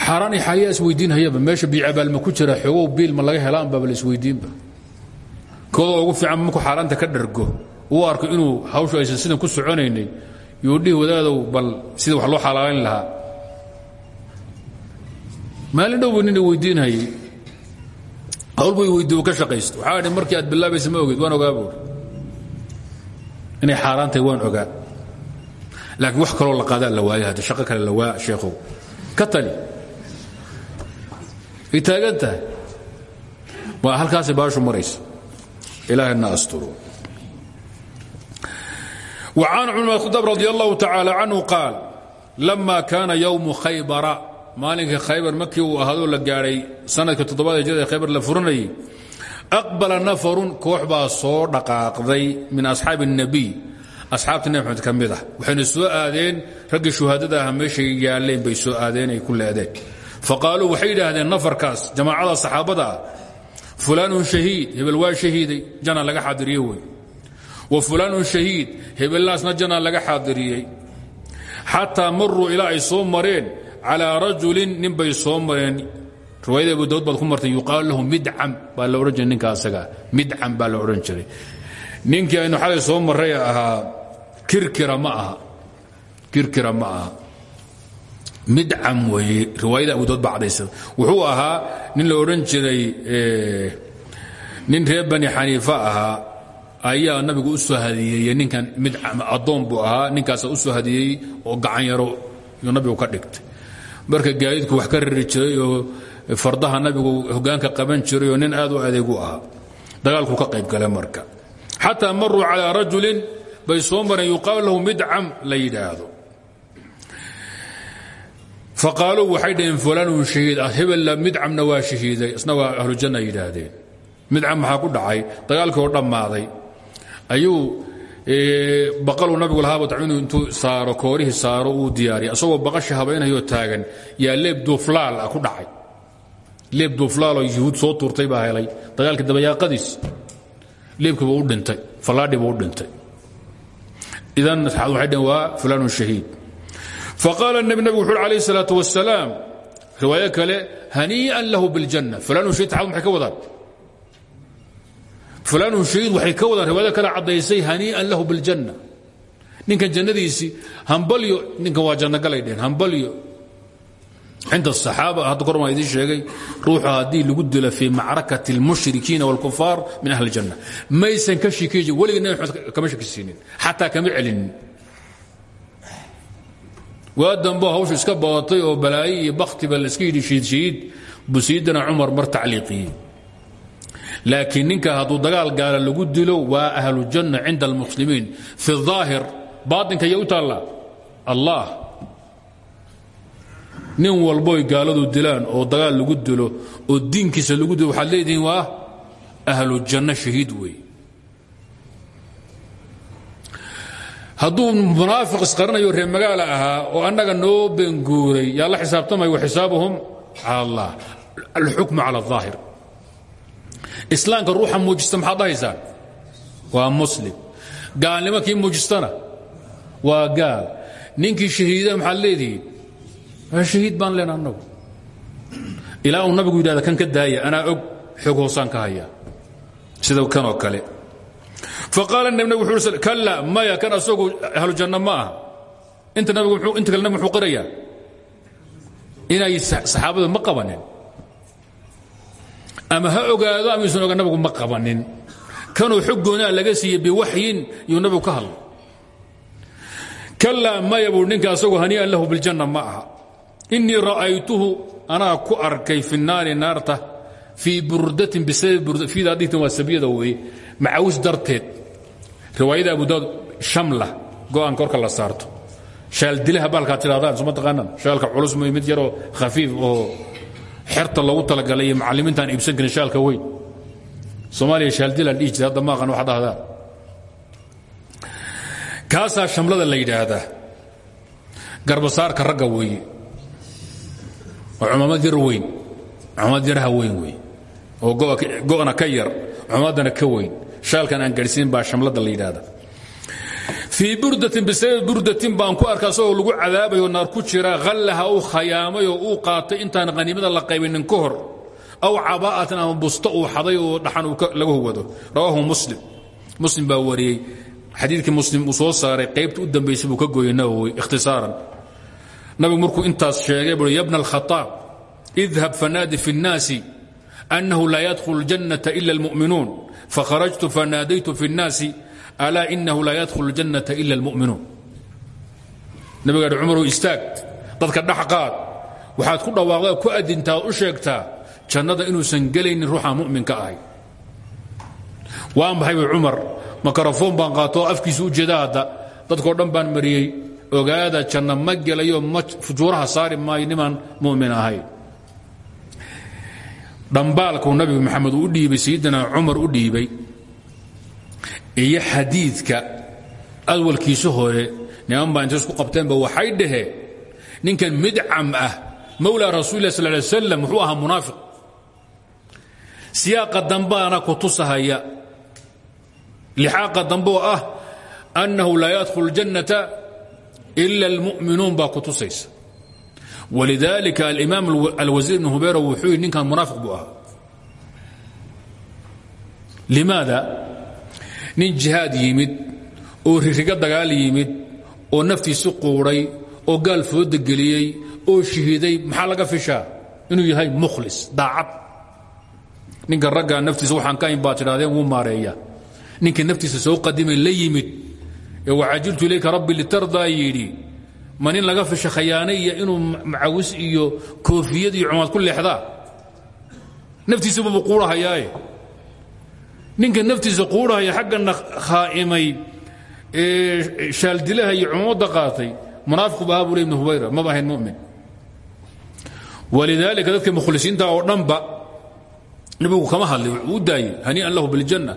Xaaraan iyo xaaliyaa isweydiinhayaba meesha biicabaal ma ku jira xoogow biil ma laga helaan baaba la isweydiinba. Kooda ugu fiican markuu xaaraanta ka dhargo uu arko inuu hawshu aysan sidan ku soconaynay yuu dhihi wadaadow bal sida wax loo xalaalayn lahaa. Maalin dhow buu nina weydiinhayay hawlbu weydiiy ka shaqaysta waxaa idhi markii aad bilaabaysa ma ogeed waan ogaa buuri inay xaaraantahay waan ogaa. Laakiin wax kaloo la qaadaa la waaya hadda shaqo kale la waa sheekhow. Ka tali. Ay taagan tahay. Waa halkaasay baashu maraysa. Ilaahayna asturo an cmrkhab radi allahu tacaala canhu qaal lama kaana ywmu khaybara maalinkai khaybar markii uu ahaadoo la gaadhay sanadka toddobaad hijrada ee khaybar la furanayay aqbala nafarun koox baa soo dhaqaaqday min asxaabi الnabiy asxaabta nebi mxamed ka mid ah waxayna soo aadeen raggii shuhaadada aha meeshay yaalleen bay soo aadeen ay ku leedeen faqaaluu waxay yidhaahdeen nafarkaas jamaacada saxaabada ah wa fulaanun shahiid hebelnaasna jana laga xaadiriyey. Xataa maruu ilaa ay soo mareen calaa rajulin nin bay soo mareen. Riwaayada abu daud baad ku martay yuqaalu lahu midcam baa la odhan jiray ninka asaga. Midcam baa la odhan jiray. Ninkii aynu xalay soo marray ahaa kirkira ma aha. Kirkira ma aha. Midcam weeye. Riwaayada abu daud baa cadaysa wuxuu ahaa nin la odhan jiray nin reer bani xaniifa ahaa ayaa nabigu u soo hadiyeeyey ninkan midcam addoon buu ahaa ninkaasa u soo hadiyeeyey oo gacan yaro yuu nabigu ka dhigtay. Marka gaadiidku wax ka rari jiray oo fardaha nabigu hogaanka qaban jiray oo nin aad u adeegu ahaa dagaalku ka qayb gale marka. Xataa maruu calىa rajulin bay soo mareen yuqaalu lahu midcam la yidhaahdo. Faqaaluu waxay dhaheen fulanun shahiid hebella midcamna waa shahiiday. Isna waa ahlujanna yidhaahdeen. Midcam maxaa ku dhacay? Dagaalkii oo dhammaaday ayuu baqaluu nabigu lahaaba tacminu intuu saaro koorihii saaro uu diyaariyay asagoo baqashi habaynayoo taagan. Yaa leeb duuflaal ah ku dhacay. Leeb duuflaaloo yuhuud soo tuurtay baa helay. Dagaalkii dabayaaqadiis leebkiiba u dhintay. Fallaadhii buu dhintay. Idan waxay dheen waa fulaanun shahiid. Faqaala nabi nabigu wuxu uhi calayhi salaatu wasalaam riwaayo kale hanii'an lahu biljanna shahiid saxaad maxay fulaanun shahiid waxay ka wadaan riwaayada kale caddaysay hanii'an lahu biاljanna ninkan jannadiisii hambalyo ninkan waa jannogalay dheheen hambalyo cinda الصaxaaba hadda kor maa idiin sheegay ruuxu haddii lagu dilo fii macrakati اlmushrikiina wاlkufaar min ahli اljanna maysan ka shiki jir weligii nebi maxamed kama shakisiinin xataa kama celinin waa dambo hawshu iska badatay oo balaayo iyo baktiba laiska yidhi shiidshiid buu sayidina cumar mar tacliiqiyey laakiin ninka hadduu dagaal gaala lagu dilo waa ahlujanna cinda almuslimiin. Fi aahir baainkaya u taalla allah. Nin walboy gaaladu dilaan oo dagaal lagu dilo oo diinkiisa lagu dilo waxaad leedihiin waa ahlujanno shahiid wey hadduu munaafiq isqaranayo reer magaala ahaa oo annaga noo benguuray yaa la xisaabtamay wa xisaabahum cala allah alxukmu cala aahir islaamka ruuxa muujista maxaad dhahaysaan waa muslim. Gaalnimo kii muujistana? Waa gaal. Ninkii shahiida maxaad leedihiin shahiid baan leen annagu. Ilaa uu nabigu yidhahda kan ka daaya anaa og xoog hoosaan ka haya sida kanoo kale. Faqaala nab nabig wuxuu kalla maya kan asagu ahlu janno ma aha. Inta nabigu inta kale nabig muxuu qirayaa inay saxaabadu ma qabanin ama ha ogaado ama isan oga nabigu ma qabanin. Kanuu xog goonaa laga siiyey biwaxyin yuu nabigu ka hadlay. Kalla maya buu ninka asagu hanii'an lahu biljanna ma aha. Inii ra'aytuhu anaa ku arkay fi naari naarta fii burdatin bisababiidaa dhigtan waa sabiyada weeye macawis darteed. Riwaayada abu daawud shamla go'aanka korka la saarto. Shaaldilaha baalkaad tidhahdaan suma taqaanaan? Shaalka culus mid yaroo khafiif oo xerta loogu talagalay iyo macallimiintaan iibsan shaalka weyn. Soomaaliya shaaldilaan dhihi aqan wax dhahdaan kaasaa shamlada la yidhaahdaa. Garbasaarka ragga weeye. Waa cumaamad yar weyn cumaamad yarha weyn wey oo go'na ka yar cumamadana ka weyn. Shaalkan aan garhsiin baa shamlada la yidhaahda fii burdatin bisababi burdatin baan ku arka asagoo lagu cadaabayoo naar ku jira hallaha uu khayaamay oo uu qaatay intaan haniimada la qaybinin ka hor aw cabaa'atan ama busto uu xaday oo dhaxan laga hugado rawaahu muslim muslim baa wariyey xadiidkii muslim uu soo saaray qaybta u dambaysay buu ka gooyey nawowi ikhtisaaran nabigu markuu intaas sheegay bui ya bna alkhaaab idhab fanaadi fi الnaasi أnnahu laa yadkhulu اljannata ila اlmu'minuun fakharajtu fanaadaytu fi الnaasi alaa inahu laa yadkhulu اljannata ila اlmu'minuun nabiga hi cumarow istaag dadka dhex qaad waxaad ku dhawaaqdaa ku adintaa u sheegtaa jannada inuusan gelaynin ruuxaan mu'minka ahay waa maxay wy cumar? Makarafoon baan qaato oo u jeeda hadda. Dhan baan mariyey. Ogaada janna ma gelayo ma fujuuraha saari maayo nimaan mu'min ahayn dhambaalkuu nabigu maxamed u dhiibay sayidina cumar u dhiibay iyo xadiidka awalkiisa hore niman baa intay isku qabteenba waxay dhaheen ninkan midcam ah mawlaa rasuulilah sal lay slam wuxuu ahaa munaafiq. Siyaaqa dambaana ku tusahaya. Lixaaqa dambe oo ah annahu laa yadkhulu اljannata ila اlmu'minuun baa ku tusaysa. Walidalika alimaam alwasiir ibn hubayra wuxuu yidhi ninkan munaafiq buu nin jihaad yimid oo ririga dagaal yimid oo naftiisi quudhay oo gaal fooda geliyey oo shahiiday maxaa laga fishaa? Inuu yahay mukhlis daacad. Ninka raggaa naftiisa waxaan ka ayn baa tidhahdeen wuu maareeya soo qadimay la yimid ee wacajiltu ilayka rabbi litardaa yidhi ma laga fisha khayaane iyo inuu macawis iyo koofiyad iyo cumaad ku leexdaa? Naftiisabuu quurahayaaye ninka naftiisa quurahaya xaggana khaa'imay shaaldilaha iyo cumamada qaatay munaafiq ba ahaa buu le ibn hubayra maba ahayn mumin. Walidaalika dadka mukhlisiinta oo dhanba nabigu kama hadlay u daayey hanii'an lahu biljanna.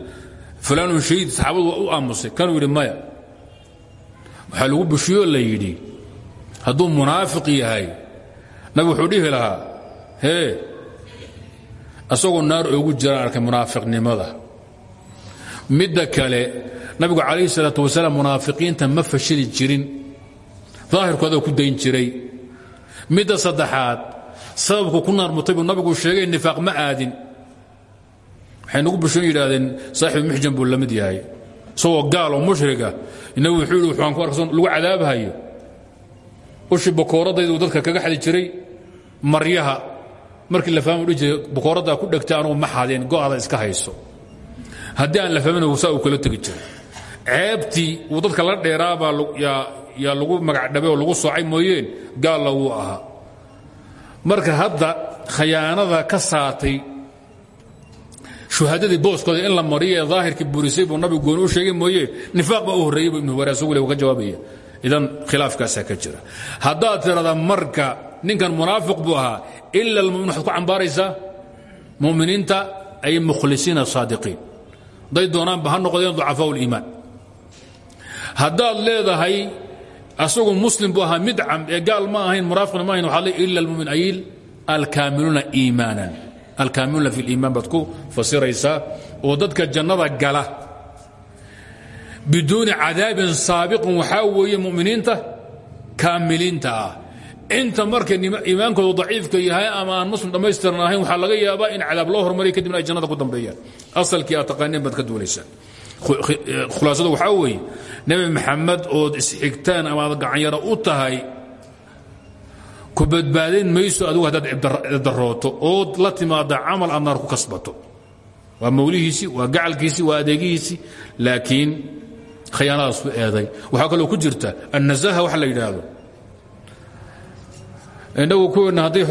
Fulaanun shahiid saxaabadu waa u aamusay kanuu yidhi maya. Waxaa lagu bushiyoo la yidhi hadduu munaafiq yahay nabigu wuxuu dhihi lahaa hee asagoo naar oogu jiraan arkay munaafiqnimada midda kale nabigu calayhi salaatu wasalaam munaafiqiinta ma fashili jirin. Daahirkooda ku dayn jiray. Midda saddexaad sababku ku naarmutay buu nabigu sheegay nifaaq ma aadin. Waxay nagu bushoon yidhaahdeen saaxibu muxjan buu la mid yahay. Isagoo gaal oo mushriga inagu wuxuu yidhi waxaan ku arksan lagu cadaabhayo ushi bakooradaydu dadka kaga xadi jiray maryaha. Markii la fahma dhihi jiray bakooraddaa ku dhegtay anugu ma xadeen go'ada iska hayso haddii aan la fahmin saa uu kala tegi jiray. Ceebtii uu dadka la dheeraabaa yaa lagu magacdhabay oo lagu soocay mooyeen gaalla wuu ahaa. Marka hadda khayaanada ka saatay shuhadadii booskooda in la mariyo ee daahirkii burisay buu nabigu gooni u sheegay mooye nifaaq baa u horreeyey buu ibnu hubayra asagu le ka jawaabaya. Idan khilaafkaasaa ka jira. Haddaad tirahdaa marka ninkan munaafiq buu ahaa ila almumin waxaad ku cambaaraysaa? Muminiinta ay mukhlisiina saadiqiin hadday doonaanba ha noqdeen ducafaau liimaan haddaad leedahay asagu muslim buu ahaa midcam ee gaal ma ahayn munaafiqna ma ahayn waxaad le ila almumin ay alkaamiluuna iimaanan. Alkaamiluuna fi liimaan baad ku fasiraysaa oo dadka jannada gala. Biduuni cadaabin saabiqin waxaa weeye muminiinta kaamiliinta ah inta marka iimaankoodu daciifka yahay ama aan muslim dhammaystiran ahayn waxaa laga yaabaa in cadaab loo hormariya kadibna ay jannada ku dambeeyaan. Asalkii aad taqaaneen baad ka duulaysaan khulaasadu waxaa weeye nebi maxamed ood isxigtaan ama aad gacanyaro u tahay ku badbaadayn mayso adigu haddaad darooto ood la timaada camal aad naar ku kasbato. Waa mawlihiisii waa gacalkiisii waa adeegihiisii laakiin khayaanadaas ku eeday. Waxaa kaloo ku jirta annazaha waxa la yidhaahdo innagu kuweenna hadday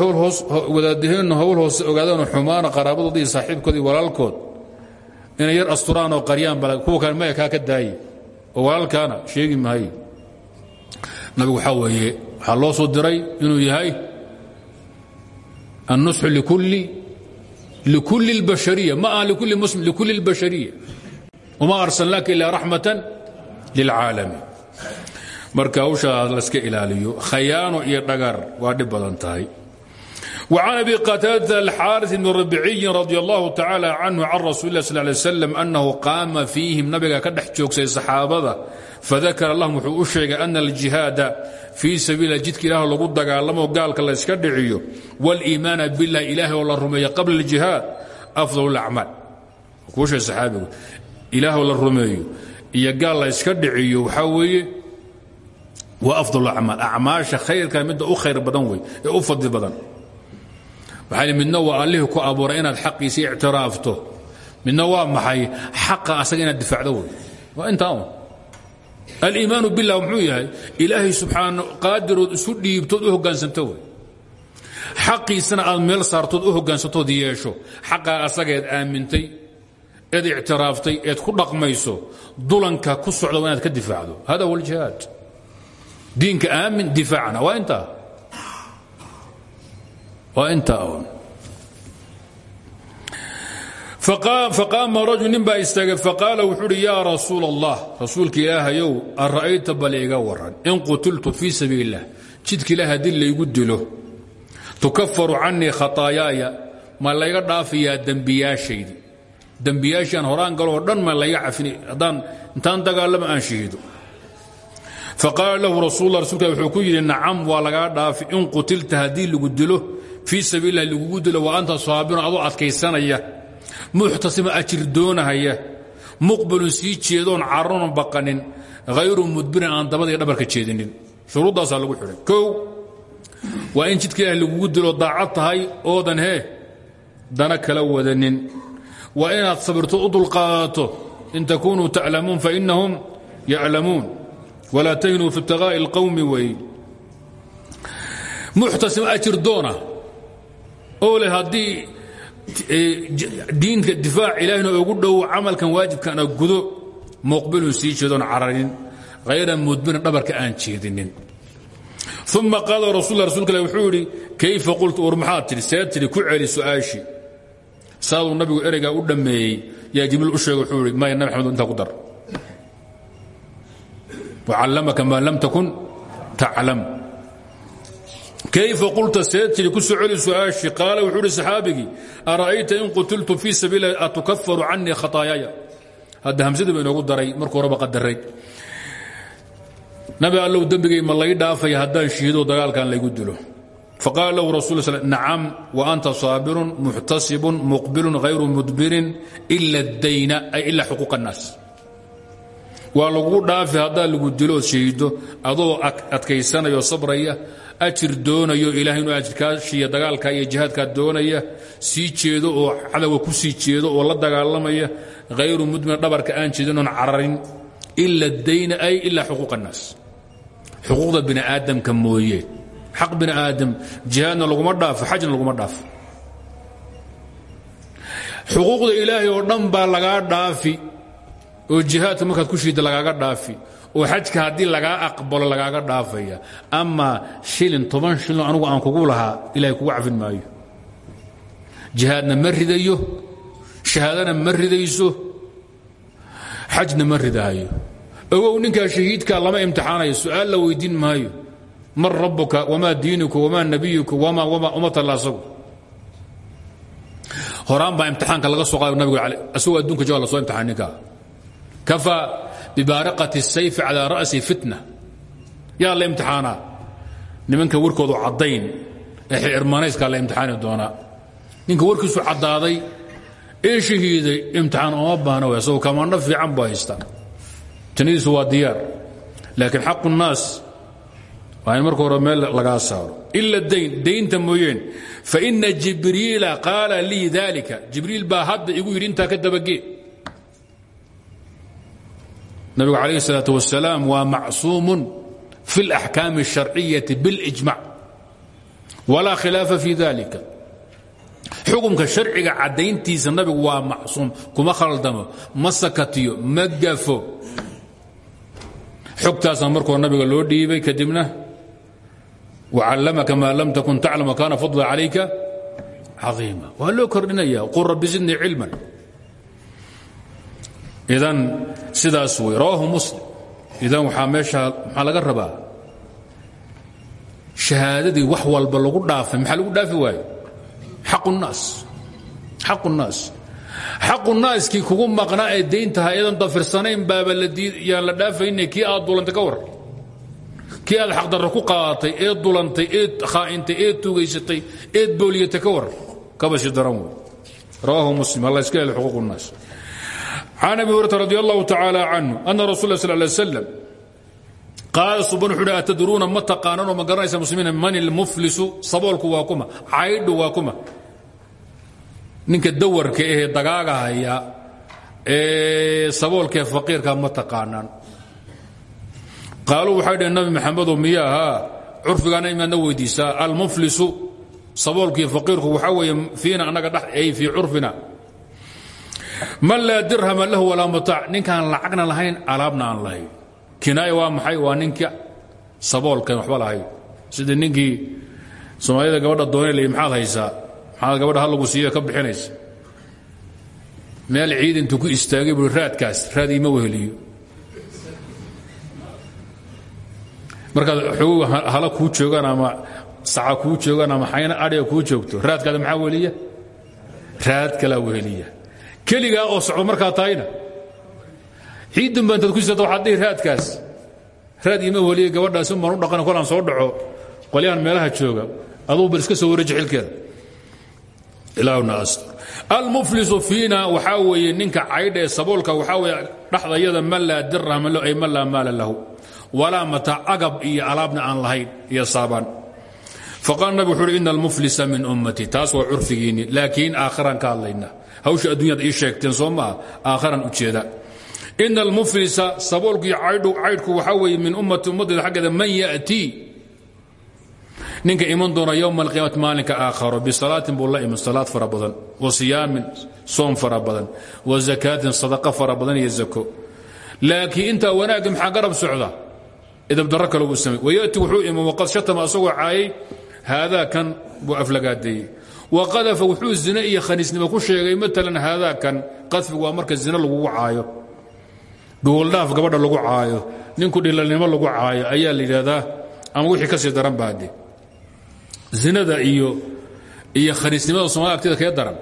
wadaadaheennu howl hoose ogaadaanoo xumaana qaraabadood iyo saaxiibkood iyo walaalkood inay yar asturaan oo qaryaan bal kuwa kale maya ka daaye oo walaalkaana sheegi maaye nabigu waxaa weeye waxaa loo soo diray inuu yahay annusxu likulli اlbashariya ma aha likulli muslim likulli اlbashariya wma arsalnaaka ila raxmatan lilcaalamiin marka hawshaa laska ilaaliyo khayaano iyo dhagar waa dhib badan tahay وعن أبي قتادة الحارث بن ربعي رضي الله تعالى عنه عن رسول الله صلى الله عليه وسلم أنه قام فيهم نبga ka dhex joogsay صaxaabada فذakر لهم wuxuu u sheegay أن الجiهاaد fii sabiil jidka ilaah lagu dagaalamo gaalka la yska dhiciyo واlإimaana biالlah ilahay oo la rumeeyo qabla الجiهاad أفضل الأعmaal kuusha saxaabigu ilaahoo la rumeeyo iyo gaal la yska dhiciyo waxaa weeye waa afdal acmaal acmaasha khayrka midda u khayr badan wey ee u fadli badan. Waxaa midna waa allihii ku abuuray inaad xaqiisii ictiraafto. Midna waa maxay? Xaqa asaga inaad difaacdo wey. Waa intaa un aliimaanu billah muxuu yahay ilaahay subxaan qaadirood isu dhiibtood u hoggaansanto wey. Xaqiisana aad meel saartood u hogaansatood yeesho. Xaqaa asageed aamintay eed ictiraaftay eed ku dhaqmayso dulanka ku socda waa inaad ka difaacdo. Hada huwa aljihaad diinka aamin difaacna. Waa intaa waa intaa un faqaama rajul nin baa istaagay. Faqaala wuxuu uhi yaa rasuul allah rasuulka ilaahayow an ra'ayta bal iga waran in qutiltu fii sabiil illah jidka ilaah haddii laygu dilo tukafaru canii khataayaaya ma layga dhaafayaa dembiyaashaydi dembiyaashii aan horaan galoo dhan ma layga cafini. Haddaan intaan dagaalama aan shahiido faqaala lahu rasul rasulka wuxuu ku yidhi nacam waa lagaa dhaafi in qutilta haddii lagu dilo fii sabiil ilah lagugu dilo wa anta saabirun adoo adkaysanaya muxtasima ajir doonahaya muqbalun sii jeedoon cararoon baqanin hayru mudbirin aan dabada iyo dhabarka jeedinin shuruuddaasaa lagu xidhay kow waa in jidka ilaah lagugu dilo daacad tahay oodan hee dana kala wadanin waa inaad sabirto u dulqaadato in takunuu taclamuun fainahum yaclamuun walaa tahinuu fi ibtiqaa'i اlqowmi wey muxtasim ajir doona. Oo leh haddii diinka difaac ilaahina ugu dhowo camalkan waajibkana gudo muqbilun sii jeedoon cararin hayra mudbirin dhabarka aan jeedinin. Uma qaala rasul rasulka ilah wuxuu yidhi kayfa qultu? War maxaad tidhi see tidhi ku celi su'aashii saaduu nabigu ereygaa u dhammeeyey. Yaa jibriil u sheegay wuxuu yidhi maya nabi xamed intaa ku dar wacallamaka maa lam takun taclam kayfa qulta see tidhi ku soo celi su'aashii qaala wuxuu ihi saxaabigii ara'ayta in qutiltu fii sabiili atukafaru canii khataayaya hadda hamsadii ba inoogu daray markuu horeba qadaray nabi allow dembigay ma lay dhaafaya haddaan shihido dagaalkan laygu dilo faqaala lahu rasul sl nacam wa anta saabirun muxtasibun muqbilun hayru mudbirin ila اdayna ay ila xuquuq الnaas waa lagu dhaafi hadaa lagu dilood shahido adoo adkaysanayo sabraya ajir doonayo ilahay inuu ajirkaashiya dagaalka iyo jihaadkaa doonaya sii jeedo oo cadowga ku sii jeedo oo la dagaalamaya hayru mudmin dhabarka aan jeedin oon cararin ila dayna ay ilaa xuquuq annaas. Xuquuqda biniaadamka mooye. Xaq biniaadam jihaadna laguma dhaafo xajna laguma dhaafo. Xuquuqda ilaahay oo dhan baa lagaa dhaafi oo jihaadka markaad ku shiidda lagaaga dhaafi oo xajka haddii lagaa aqbalo lagaaga dhaafaya ama shilin toban shilin anugu aan kugu lahaa ilahay kugu cafin maayo. Jihaadna ma ridayo shahaadana ma ridayso xajna ma ridaayo. Ogow ninkaa shahiidkaa lama imtixaanayo su'aal la weydiin maayo. Man rabuka wamaa diinuka wamaa nabiyuka uma talla asagu. Horaan baa imtixaanka laga soo qaada nabigu asagoo adduunka jawa la soo imtixaan ninkaa kafaa bibaariqati sayfi calaa ra'si fitna. Yaa la imtixaanaa? Nimanka warkoodu caddayn ee xirmanayskaa la imtixaani doonaa ninka warkiisu caddaaday ee shahiiday imtixaan oma baana w asagoo kamaandho fiican buu haystaa jannadiisu waa diyaar laakiin xaqu الnaas waa in marka hore meel lagaa saaro. Ila dayn daynta mooyeen. Faina jibriila qaala lii dalika jibriil baa hadda igu yidhi intaa ka dabagee nabigu calayh الsalaaة wasalaam waa macsuumun fi اlaxkaami الsharciyaةi biاlijmac walaa khilaafa fi dalika xukumka sharciga caddayntiisa nabigu waa macsuum kuma khaldamo ma sakatiyo ma gafo xogtaasaa markoo nabiga loo dhiibay kadibna wacallamaka maa lam takun taclam wakaana fadla calayka caiima waa loo kordhinaya qul rabbi zidnii cilman idan sidaas wey rawaahu muslim. Idan waxaa meesha maxaa laga rabaa? Shahaadadii wax walba lagu dhaafay maxaa lagu dhaafi waaye xaqu naas. Xaqu naas. Xaqu naaskii kugu maqnaa ee dayntaha iyadan dafirsanayn baaba yaan la dhaafayna kii aad dulantay ka war. Kii aad xaqdarra ku qaadatay eed dulantay eed khaa'intay eed tuugaysatay eed booliyatay ka war. Kabasi daran wey muslim. Alla iska hel xuquuq الnaas can abi hurata radi allahu tacaala canhu ana rasul sl lay slam qaala suban wuxu uhi atadruuna ma taqaananoo ma garanaysa muslimiina man ilmuflisu saboolku waa kuma caydhu waa kuma ninka dawarka ahee dagaaga haya ee saboolkaee faqiirka ma taqaanaan qaaluu waxay dhaheen nabi maxamedow miya ahaa curfigaana imaadna weydiisaa almuflisu saboolkii faqiirku waxaa weeye fiina annaga dhex ay fii curfina man laa dirhama lahu walaa mataac ninkaan lacagna lahayn alaabna aan lahayn. Kinaaya waa maxay? Waa ninka saboolkan waxba lahayn. Sida ninkii soomaalida gabadha doonay maxaad haysaa? Maxaad gabadha lagu siiyo ka bixinaysa? Meel ciid intuu ku istaagay bui raadkaas raad iima weheliyo. Markaad xogow hala kuu joogaan ama saca kuu joogaan ama xayna adhiga kuu joogto raadkaada maxaa weheliya raad kalaa weheliya keligaa oo socdo markaa tahayna. Ciiddunba intaad ku sita waxaad dhihi raadkaas. Raad iima weheliya gabadhaasi umbaan u dhaqan kolaan soo dhaco. Qolyahan meelaha jooga. Aduu bal iska soo wareeji xilkeeda. Ilaahuna astur almuflisu fiina waxaa weeye ninka caydha ee saboolka waxaa weeye dhaxdayada man laa dirhama lahu ay man laa maala lahu. Walaa mataac agab iyo alaabna aan lahayn iyo saabaan. Faqaal nabig wuxu uhi ina almuflisa min ummati. Taas waa curfigiinni laakiin aakharaan ka hadlayna hawsha adduunyada ii sheegteen soo maaha aakharaan u jeeda. Ina almuflisa saboolku iyo caydhku waxaa weeye min ummati ummaddeeda xaggeeda man ya'tii ninka iman doona ywma alqiyaamati maalinka aakharo bisalaatin buu la iman salaad fara badan wa siyaamin soom fara badan wa zakaatin sadaqa fara badan iyo zako. Laakiin intaa wanaagga maxaa garab socda? Idabdarro kale buu samey wayati wuxuu iman waqad shatama asagoo caayay haadaa kan buu aflagaadeeyey wa qadafa wuxuu zine iyo khaniisnimo ku sheegay maalan haadaa kan qadfigu waa marka zine lagugu caayo gogoldhaaf gabadha lagu caayo ninku dhilalnimo lagu caayo ayaa la yidhaahdaa ama wixii ka sii daran baade zinada iyo iyo khaniisnimada somalia agtida kee daran?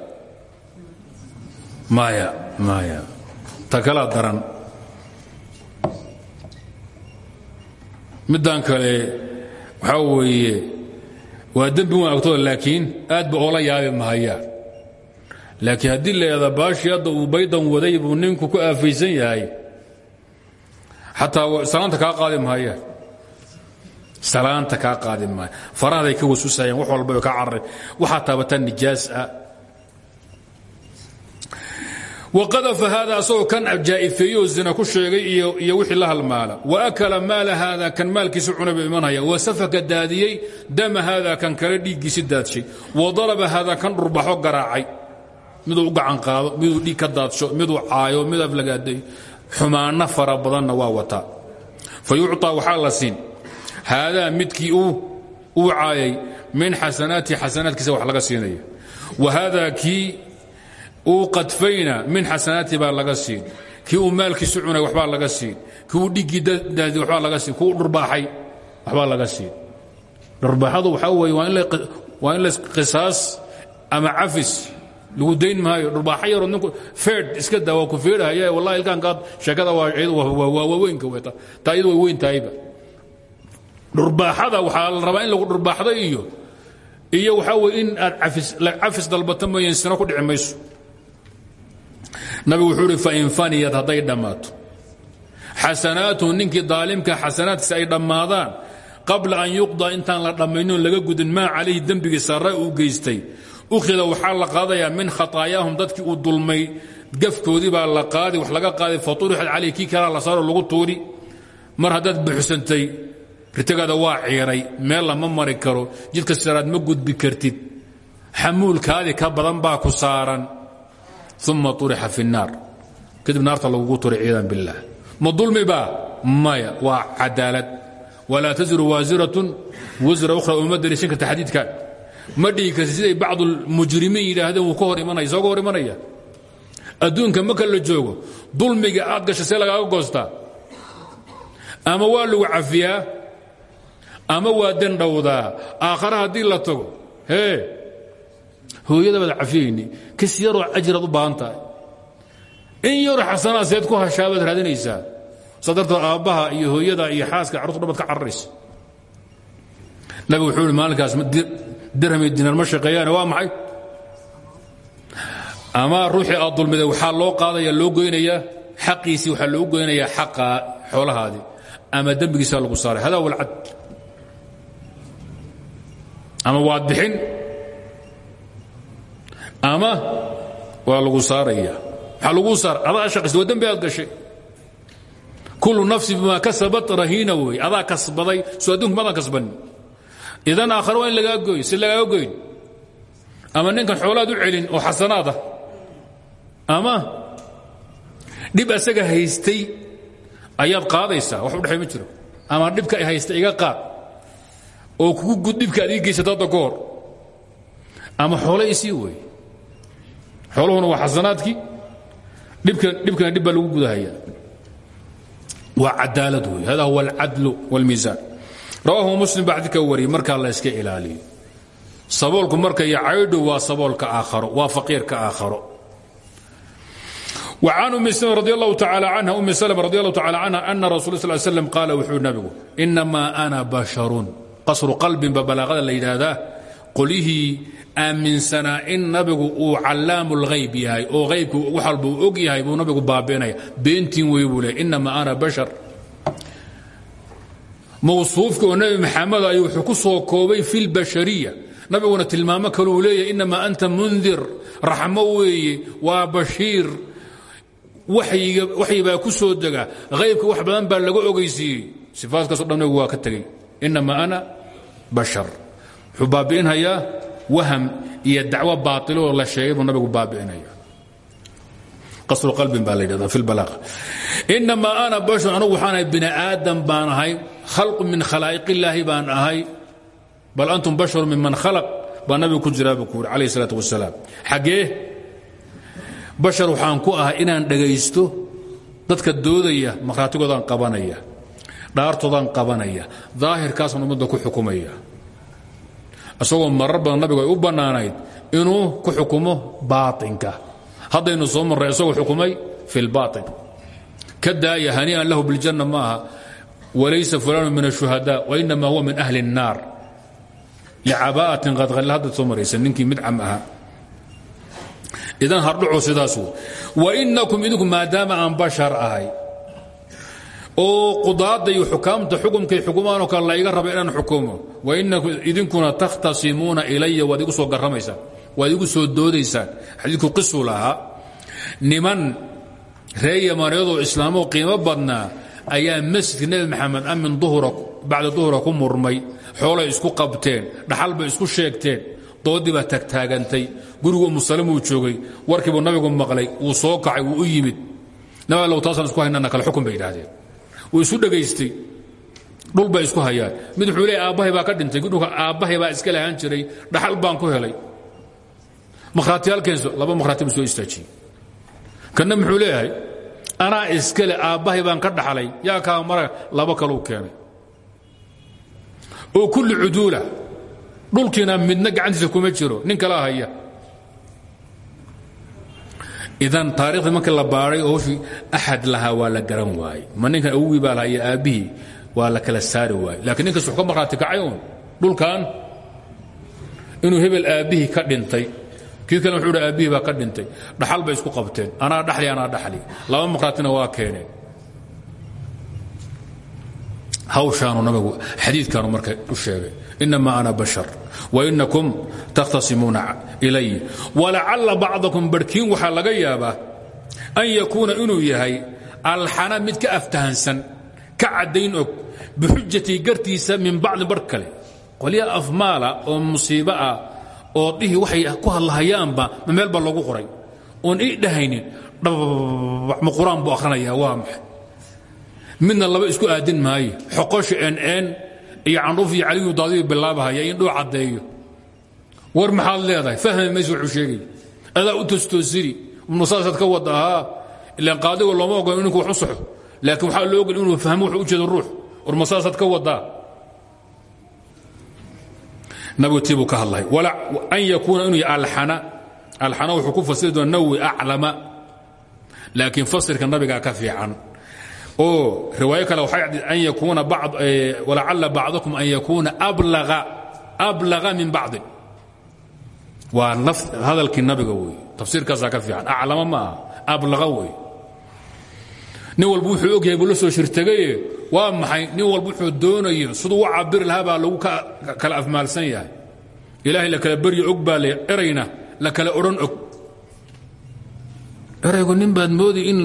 Maya maya ta kalaa daran. Middan kale waxaa weeye waa dembi wan agtooda laakiin aad ba oola yaabi mahayaan laakiin haddii leeda baashii uu baydan waday buu ninku ku aafaysan yahay. Xataa salaanta kaa qaadi mahayaan salaanta kaa qaadi maayo farahday ka wasuusayaan wax walba ka carari waxaa taabataa nijaas ah waqadafa haada asagoo kan jaa'ifeeyo oo zina ku sheegay iyo wixii la halmaala wa akala maala haada kan maalkiisa cuna buu imanaya wa safaka daadiyey dama haada kan kale dhiiggiisi daadshay wa daraba haada kan dhurbaxo garaacay miduu u gacan qaado miduu dhiig ka daadsho miduu caayo mid aflagaaday xumaano fara badanna waa wataa fa yucطaa waxaa la siin haadaa midkii uu caayay min xasanaati xasanaadkiisa wax laga siinaya wa haadaa kii uu qadfayna min xasanaati baa laga siin. Kii uu maalkiisu cunay waxbaa laga siin. Kii uu dhiggii daadi laga siin. Kii dhurbaaxay waxbaa laga siin. Dhurbaaxadu waxaa weeye waa in la qisaas ama cafis lagu dayn maayo. Dhurbaaxa yaroo ninku feed iska daa ku feedhahaya wallahi ilkaankaad sheekada waa waaweynka weta taa iyadu way weyn tahayba dhurbaaxada waxaa la rabaa in lagu dhurbaaxdo iyo iyo waxaa weye in aad cafis dalbato mooyeen sino ku dhici nabigu wuxuu uhi fain faniyad hadday dhammaato. Xasanaatuhu ninkii daalimka xasanaadkiisa ay dhammaadaan qabla an yuqdaa intaan la dhammaynon laga gudin maa calayhi dembigii sarra uu geystay. Ukhida waxaa la qaadayaa min khataayaahum dadkii uu dulmay. Gafkoodii baa la qaadi wax laga qaaday faturixad calayh kii kalaa la saaro lagu tuuri. Mar haddaad buuxsantay ritagaada waa ciiray. Meel lama mari karo. Jidka siraad ma gudbi kartid. Xamuulkaadii ka badan baa ku saaran uma urixa fi الnaar kadib naarta lagugu turay ciidan biاllah ma dulmi baa maya waa cadaalad walaa taziru waasiratun wasra ukhra uma daliishan karta xadiidkan ma dhihi karti siday bacdu mujrimiin yidhaahdeen wuu ka hor imanaya soo ka hor imanaya adduunka marka la joogo dulmiga aad gasha see lagaaga goostaa ama waa lagu cafiyaa ama waa dendhowdaa aakhare haddii la tago hee hooyada baad cafiyayni kas yaroo ajiraad u baahan tahay. In yaroo xasanaa seed ku hashaa baad raadinaysaa saa darteed aabbaha iyo hooyada iyo xaaska carruurta dhan baad ka cararaysa. Nabigu wuxuu ihi maalinkaas dirham iyo dinar ma shaqeeyaane waa maxay? Ama ruuxii aad dulmiday waxaa loo qaadaya loo goynayaa xaqiisii waxaa loo goynayaa xaqa xoolahaadii ama dembigiisa lagu saaray. Hada huwa alcad ama waad bixin ama waa lagu saaraya. Maxaa lagu saar adaa shaqaysta waa dembi aad gashay kullu nafsi bimaa kasabat rahiina wey adaa kasbaday soo adduunku maadaan idan aakhare waa in goy si lagaaga goyn ama ninkan xoolaad u celin oo xasanaad ah. Ama dhib asaga haystay ayaad qaadaysaa wax udhexay ma jiro. Ama dhibka ay haysta iga qaad. Oo kugu gud dhibka ad ii ama xoole isii xooluhuna waa xasanaadkii dhibkana dhib baa lagu gudahaya waa cadaalad wey hada huwa alcadlu wاlmiisaan rawaahu muslim baa xadidka wariyey markaa la iska ilaaliyo saboolku marka iyo caydhu waa saboolka aakharo waa faqiirka aakharo وعن أم سلمة رضي الله تعالى عنها أم سلمة رضي الله تعالى عنها أن رسول الله صلى الله عليه وسلم قال وxuu نبgu إنما أنا بشر qasru qalbinba balaaqada la yidhaahdaa qolyihii aaminsanaa in nabigu uu callaamu lhayb yahay oo haybku wax walba og yahay buu nabigu baabi'inaya. Beentiin wey buu le inama ana bashar. Mawsuufka oo maxamed ayuu wuxuu ku soo koobay fi lbashariya nabiguna tilmaamo kaluu leeyahay inama anta mundir. Raxmo weeye waa bashiir. Waxyi baa ku soo dega. Haybka wax badan baa laga ogeysiiyey. Sifaadkaaso dhan nabigu waa ka tegey. Inama ana bashar. Wuxuu baabi'inhayaa waham iyo dacwo baailoo la sheegay buu nabigu baabi'inaya qasru qalbin baa la yidhahda fi lbalaaqa inamaa ana bashar anugu waxaan ahay bini aadam baan ahay khalqu min khalaa'iq illaahi baan ahay. Bal antum basharu minman khalaq baa nabigu ku jiraa buu ku yuri calayh isalaat wasalaam xaggee bashar waxaan ku ahay inaan dhegaysto dadka doodaya markhaatigoodaan qabanaya dhaartoodaan qabanaya daahirkaasaan ummadda ku xukumaya isagoo marar badan nabigu ay u bannaanayd inuu ku xukumo baainka haddaynu soo marray isagoo xukumay fi lbaain ka daaya hanii'an lahu biljanna ma aha walaysa fulanu min ashuhada wainama huwa min ahli الnaar licabaa'atin qadqal haddaad soo maraysa ninkii mid cam ahaa idan hardhaco sidaas w wainakum idinku oo qudaadda iyo xukaamta xukumkay xukumaanoo kale layga raba inaan xukumo. Wainakum idinkuna takhtasimuuna ilaya waad igu soo garramaysaan waad igu soo doodaysaan. Xadiidku lahaa. Niman ree yamaaniyadoo islaamoo qiimo badnaa ayaa masjidka nebi maxamed amin bacda duhura ku murmay xoolay isku qabteen dhaxal isku sheegteen doodii tagtaagantay gurigu umusalim joogay warkiibuu nabigu maqlay wuu soo kacay wuu yimid. Nabi allow taasaan isku haynana kale xukun bay yidhaahdeen wuu isu dhegaystay dhul bay isku hayaan. Mid wuxuu leeyahy aabbahay baa ka dhintay. Dhulka aabbahay baa iska lahaan jiray. Dhaxal baan ku helay. Makhraatiyaalkeenso laba makhraati buu soo istaajiyey kanna muxuu leeyahay anaa iskale aabbahay baan ka dhaxlay yaa kaa mara laba kaluu keenay. Oo kulli cuduula dhulkiina midna gacantiisa kuma jiro. Nin kala haya idan taarikhda markii la baadhay oo hawshii axad lahaa waa la garan waayey. Ma ninkan awogii baa lahaa iyo aabbihii waa la kala saari waayey. Lakiin ninkas wuxuu ka markhaati kacay uun dhulkan inuu hebel aabbihii ka dhintay. Kii kale wuxuu hi aabbihii baa ka dhintay. Dhaxal bay isku qabteen. Anaa dhaxli anaa dhaxli. Laba markhaatina waa keeneen. Hawshaanu nabigu xadiidkaanu marka u sheegay inama ana bashar wainakum takhtasimuuna ilay. Walacalla bacdakum barhkiin waxaa laga yaabaa an yakuuna inuu yahay alxana mid ka aftahansan ka caddayn og bixujatii gartiisa min bacdin barh kale. Qolya afmaala oo musiibo ah oo dhihi waxay ku hadlahayaanba ma meel ba lagu qoray. Oon ii dhahaynin ma qur'aan buu akhrinayaa waa maxay? Midna isku aadin maayo xoqosha en iyo candhuuf iyo caliyu daadiyu bilaabahaya indhuu caddeeyo. War maxaad leedahay? Fahmi mayse wuxuu sheegay. Adaa u toostoosiri. Masaasaad ka wada ahaa. Ilaan qaadiga looma ogolo ninku wax u saxo. Laakiin waxaa loo ogol inuu fahmo wuxuu u jeedo ruux. War masaasaad ka wadaa nabigu tii buu ka hadlay. An yakuuna inuu alxana. Alxana wuxuu ku fasiri doona nawi aclama. Laakiin fasirka nabigaa ka fiican oo riwaayo kale an yakuuna walacala bacdakum an yakuuna ablaga min bacdi. Waa hadalkii nabiga wey tafsiirkaasaa ka fiican. Aclama ma aha. Ablaga wey nin walba wuxuu og yahay buu la soo shirtegaye. Waa maxay? Nin walba wuxuu doonayo siduu u cabiri lahaa baa lagu kala afmaalsan yahay. Ilaahay la kala beryo og baa le erayna la kala odhan og. Eraygu nin baad moodi in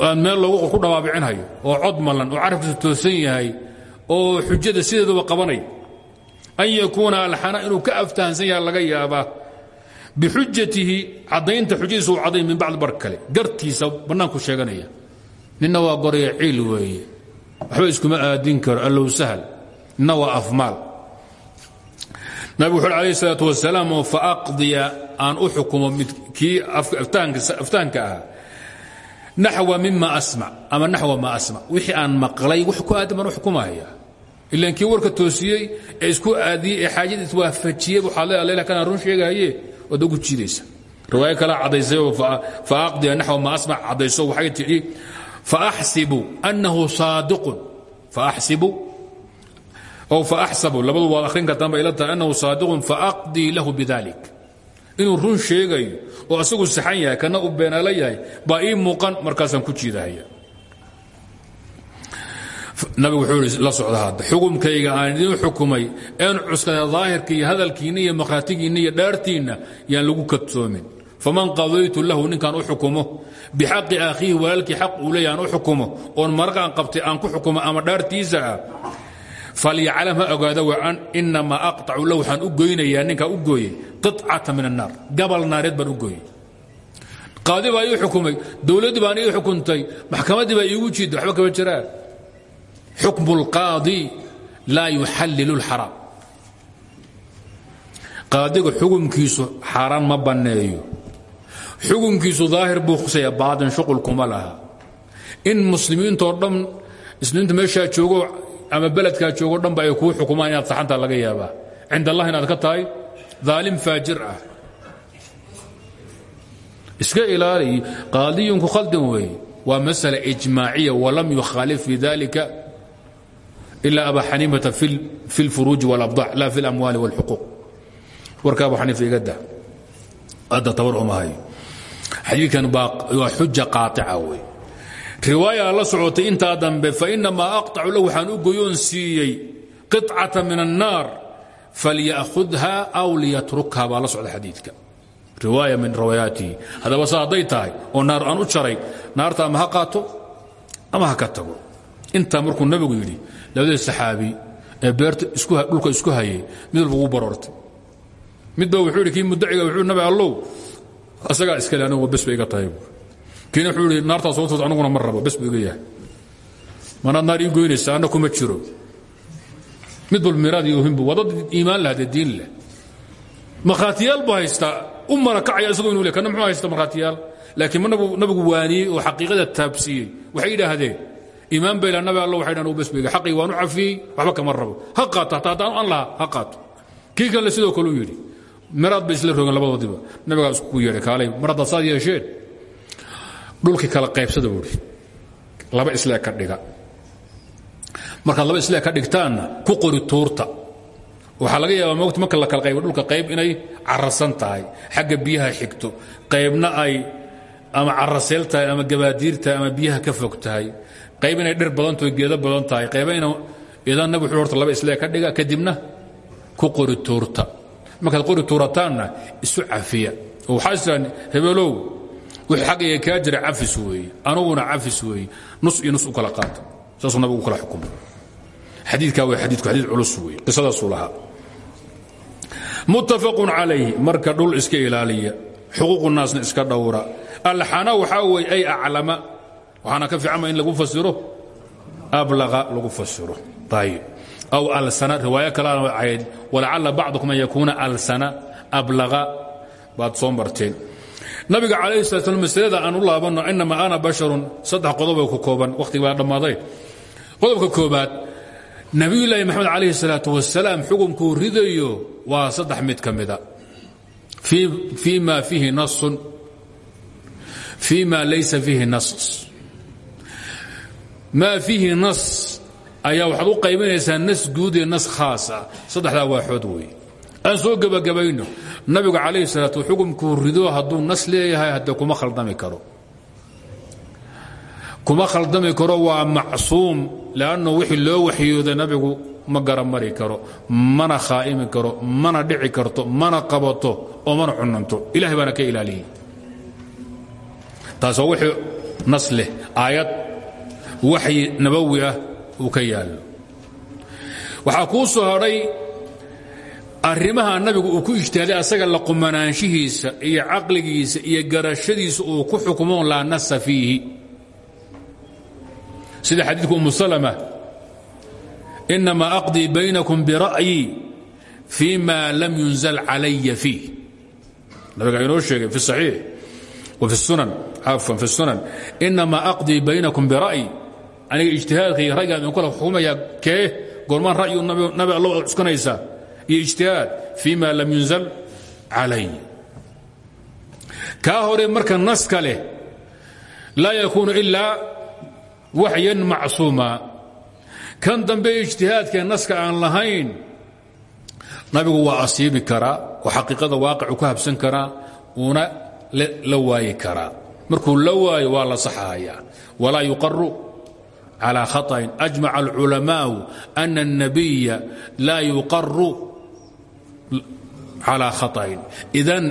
aan meel loogu ku dhabaabicinayo oo cod malan oo carabkiisu toosan yahay oo xujada sideeduba qabanay. An yakuuna alxana inuu ka aftahansan yaha laga yaabaa bixujatihi caddaynta xujadiisa uu cadday min bacd bar kale. Gartiisa bannaanku sheeganaya. Ninna waa goraya ciil weeye. Waxba iskuma aadin karo allow sahal. Ninna waa afmaal. Nabigu wuxu alayh salaatu wasalaam faaqdiya aan u xukumo kii aftaanka ahaa naxwa mima asmac ama naxwa ma asmac wixii aan maqlay wax ku aadan baan u xukumahaya ilan kii warka toosiyey ee isku aadiyey ee xaajada iswaafajiyey waxaad leedahay leila kanaan run sheegahaye waad ugu jiidaysa riwaayo kale caddaysay oo faaqdiya naxwa ma asmac caddayso waxay tidhi faaxsibu annahu saadiqun faaxsibu ow faaxsabu labadu waad akhrin kartaan bay ila tahay annahu saadiqun faaqdii lahu bidalik inuu run sheegayo oo asagu saxan yahay kana u beenaala yahay baa ii muuqan markaasaan ku jiidahaya. Nabigu wuxuu la socda hadda. Xukumkayga aan idin xukumay een cuskada daahirka iyo hadalkiinna iyo makhaatigiinna iyo dhaartiinna yaan lagu kadsoomin. Faman qadaytu lahu ninkaan u xukumo. Bixaqi akhiihi walaalkii xaq uu leeya aan u xukumo. Oon maraqaan qabtay aan ku xukumo ama dhaartiisa ah falyaclam ha ogaado inamaa aqacu la waxaan u goynayaa ninkaa u gooyey min anaar gabal naareed baan u gooyey qaadi baa ii xukumay dowladdii baan ii xukuntay maxkamaddii baa iigu jiiday waxba kama jiraan xukmu اlqaadi laa yuxallil اlxaraam qaadiga xukunkiisu ma banneeyo xukunkiisu daahir buu khuseeya baatin shuqul kuma in muslimiintoo dhan muslimiinta meeshaa joogo ama beledkaa joogo dhanba ay kuu xukumaan inaad saxantaa laga yaabaa cind allah inaad ka tahay daalim faajir ah iska ilaali qaadiyunku khaldan weeye waa masala ijmaaciya walam yukhaalif fi dalika ila aba xaniifata fi اlfuruuji wاlabdac la fi اlamwaali wاlxuquuq warka abu xaniifa iga dah hadda tabar uma hayo xadiidkan waa xuja qaaطica wey riwaaya la socotay intaa dambe fainamaa aqطacu lahu waxaan u goyoon siiyey qiطcata min الnaar falyأkhudha aw liyatrukha baa la socda xadiidka riwaaya min riwaayaatihi haddaba sa hadday tahay oo naar aan u jaray naarta ama ha qaato ama ha ka tago intaa markuu nabigu yidhi labadii saxaabi ee beerta dhulka isku hayay mid walba ugu baroortay midba wuxuu yidhi kii mudaciga wuxuu nabi allow asagaa iskale anigu bes ba iga tahay kiina wuxuu yidhi naartaa sababtood aniguna ma rabo bes buu iga yahay. Manaad naar ii goynaysa anna kuma jiro. Mid walba miraad iyo ohinbu waa dad iimaan lah dee diin leh. Markhaatiyaal buu haystaa u marakacaya isagoo inuu le kana muxuu haysta markhaatiyaal laakiin ma nabigu waaniyey oo xaqiiqada taabsiiyey. Waxay yidhaahdeen iimaan bayla nabi alla waxay dhahan bes beiga xaqii waanu cafiyey waxba kama rabo. Ha qaato hataa haddaan an lahaa ha qaato. Kii kalena sidoo kale u yidhi miraad bay isla rogeen labadoodiba nabigaa isku yeedhay kaalay mar haddaad saad yeesheen dhulkii kala qaybsada buuhi laba islee ka dhiga. Markaad laba islee ka dhigtaanna ku qori tuurta. Waxaa laga yaabaa moogta marka la kala qaybo dhulka qayb inay carasan tahay xagga biyaha xigto qaybna ay ama caraseel ama gabaadiir ama biyaha ka fog qayb inay dhir badan tahay geedo badan tahay qayba ina idan nabi wuxuu horta laba islee ka dhiga kadibna ku qori tuurta. Markaad qori tuurataanna isu cafiya. Oo waxaa hebelow wixii xaggayga kaa jira cafis weeye anuguna cafis weeye nus iyo nus u kala qaata saasuu nabigu u kala xukumay xadiidkaa way xadiidku xadiid culus weeye qisadaasuu lahaa. Muttafaqun calayhi. Marka dhul iska ilaaliya xuquuqu naasna iska dhowra. Alxana waxaa weeye ay aclama. Waxaana ka fiicanma in lagu fasiro? Ablaqa lagu fasiro. Ayib aw alsana riwaayo kaleana ahayd walacala bacdukum an yakuuna alsana ablaqa baad soo marteen nabiga calayhi sala slam masalada aan u laabanno inama ana basharun. Saddex qodoboo ku kooban wakhtiga baa dhammaaday. Qodobka koobaad nabiyullaahi maxamed calayhi salaatu wasalaam xukunkuu ridayo waa saddex mid ka mida. Fii ma fiihi nasun laysa fiihi nas maa fiihi nas ayaa waxaad u qaybinaysaa guud iyo nas khaas ah. Saddexdaa waaxood weeye aan soo gebagabayno nabigu calayhi salaatu xukumkuu rido hadduu nas leeyahay haddee kuma khaldami karo. Kuma khaldami karo waa macsuum leannu wixii loo waxyooda nabigu ma garamari karo mana khaa'imi karo mana dhici karto mana qabato oo mana cunanto. Ilahay baana ka ilaaliyey. Taas waa wixii nas leh aayad waxyi nabawi ah uu ka yaallo. Waxaa kuu soo hadhay arrimaha nabigu uu ku ijtihaaday asaga la qumanaanshihiisa iyo caqligiisa iyo garashadiisa uu ku xukumo laa nasa fiihi. Sida xadiidku umu salma inamaa aqdii baynakum bira'yi fii ma lam yunzal calaya fiih. Nabiga inoo sheegay fi saxiix wa fi sunan cafwan fi sunan inamaa aqdii baynakum bira'yi. Aniga ijtihaadka iyo ra'yigaan idin kula xukumaya kee? Goormaan ra'yu nabi alla ad cuskanaysaa iyo ijtihaad fii ma lam yunzal calay kaa hore marka naska leh laa yakuunu ilaa waxyan macsuuma kan dambe ijtihaadkee naska aan lahayn nabigu waa asiibi karaa oo xaqiiqada waaqicu ku habsan karaa uuna la waayi karaa markuu la waayo waa la saxaaya walaa yuqaru calى khaطأin أجmac الculamaءu أna الnabiya laa yuqaru calى khaطأin إidan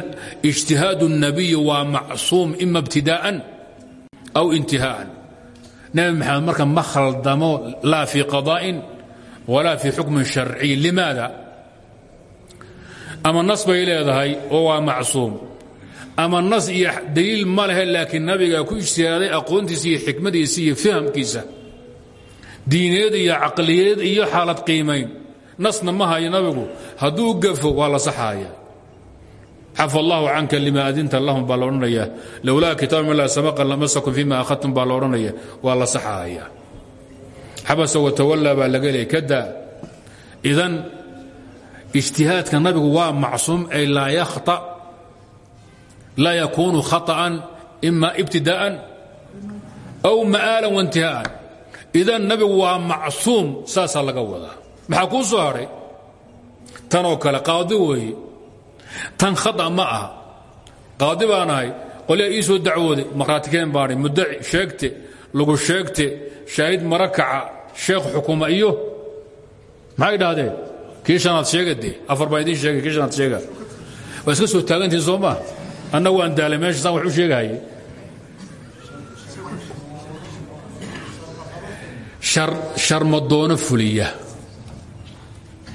اجtihaad الnabiyi waa macsuum ima اbtidaaءa أw intihaءan nabi maxamed marka ma khaldamo laa fii qaضاءin walaa fii xukmin sharciy limaada ama nas bay leedahay oo waa macsuum ama nas iyo daliil ma lehe laakiin nabiga ku ijtihaaday aqoontiisa iyo xikmadiisa iyo fahamkiisa diineed iyo caqliyeed iyo xaalad qiimayn nasna ma hayo nabigu. Hadduu gafo waa la saxaaya. Xafa allahu canka lima adinta lahum baa laodhanaya lowlaa kitaaba mila lamasakum fima ahadtum baa laodhanaya waa la saxaaya. Xabasa watawallaa baa laga leeyay kada idan nabigu waa macsuum ay laa yakuunu khaطa'an ima ibtidaa'an aw ma'aalan waintihaa'an idan nabigu waa macsuum saasaa laga wadaa maxaa kuu soo hadhay tanoo kale qaadi weeye tan khata ma aha. Qaadi baan ahay qolyaa ii soo dacwooday. Markhaatikeen baadhay muddaci sheegte lagu sheegte shaahid marakaca sheekh xukuma iyo. Maxay dhahdeen kii shanaad sheega dee afar baa idiin sheegay kii shanaad sheega waa iska soo taagantihin soo maa anna waan daalay meesha saan wax u sheegahaye sharmadoono fuliya